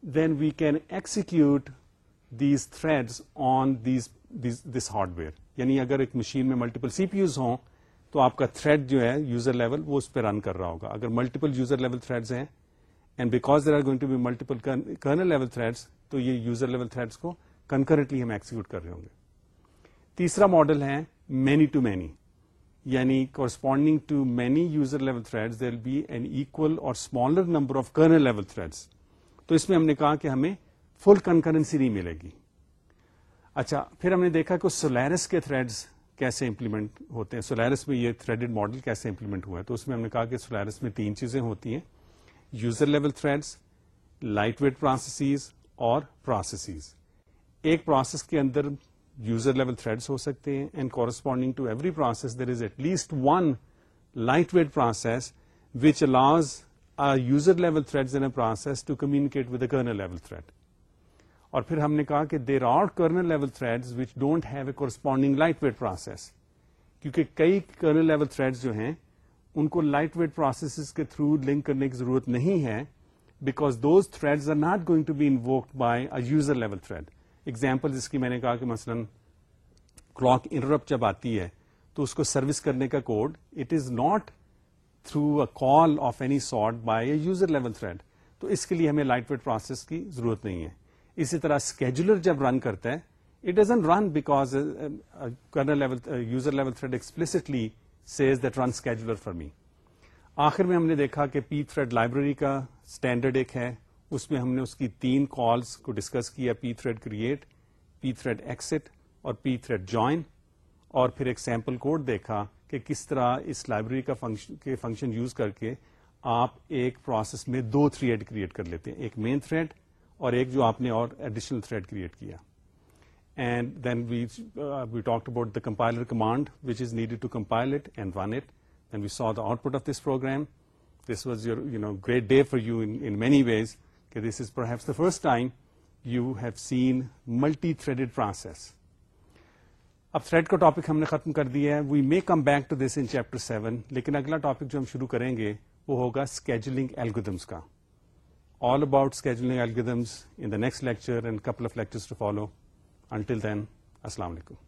then we can execute these threads on this hardware. یعنی اگر ایک مشین میں ملٹیپل سی پی یوز ہوں تو آپ کا تھریڈ جو ہے یوزر لیول وہ اس پہ رن کر رہا ہوگا۔ اگر ملٹیپل یوزر لیول تھریڈس ہیں and because there are going to be multiple kernel level threads تو یہ یوزر لیول تھریڈس کو کنکرنٹلی ہم ایکسیکیوٹ کر رہے ہوں گے۔ تیسرا ماڈل ہے مینی ٹو مینی یعنی corresponding to many user level thread there be n equal or smaller number of kernel level threads تو اس میں ہم نے کہا کہ ہمیں فل کنکرنسی نہیں ملے گی۔ اچھا پھر ہم نے دیکھا کہ سولیرس کے تھریڈس کیسے امپلیمنٹ ہوتے ہیں۔ سولیرس میں یہ تھریڈڈ ماڈل کیسے امپلیمنٹ ہوا ہے؟ تو اس میں ہم نے کہا کہ سولیرس میں تین چیزیں ہوتی ہیں۔ User level threads light weight processes اور پروسیسز ایک پروسیس کے اندر یوزر لیول تھریڈس ہو سکتے ہیں and corresponding to every process there is at least one light weight process which allows user level thread in process to communicate with kernel level thread اور پھر ہم نے کہا کہ there are kernel level thread which don't have a corresponding light weight process کیونکہ کئی kernel level thread جو ہیں، ان کو لائٹ ویٹ پروسیس کے تھرو لنک کرنے کی ضرورت نہیں ہے because those thread are not going to be invoked by a user level thread example جس کی میں نے کہا کہ مثلا کلاک انٹرپٹ جب آتی ہے تو اس کو سروس کرنے کا code it is not through a call of any sort by a user level thread تو اس کے لیے ہمیں لائٹ ویٹ پروسیس کی ضرورت نہیں ہے۔ اسی طرح اسکیجولر جب رن کرتا ہے it doesn't run because kernel level user level thread explicitly says that run scheduler for me آخر میں ہم نے دیکھا کہ پی تھریڈ لائبریری کا اسٹینڈرڈ ایک ہے۔ اس میں ہم نے اس کی تین کالس کو ڈسکس کیا P thread create P thread exit اور پی تھریڈ جوائن اور پھر ایک سیمپل کوڈ دیکھا کہ کس طرح اس لائبریری کا فنکشن کے فنکشن یوز کر کے آپ ایک پروسیس میں دو تھریڈ کریٹ کر لیتے ہیں، ایک مین تھریڈ اور ایک جو آپ نے اور ایڈیشنل تھریڈ کریٹ کیا۔ And then we we talk about the compiler command which is needed to compile it and run it and we saw the output of this program this was your you know great day for you in many ways کہ this is perhaps the first time you have seen multi threaded process اب thread کا topic ہم نے ختم کر دیا ہے۔ We may come back to this in chapter seven لیکن اگلا ٹاپک جو ہم شروع کریں گے، وہ ہوگا اسکیجولنگ ایلگودمس کا۔ All about scheduling algorithms in the next lecture and couple of lecture to follow until then السلام علیکم۔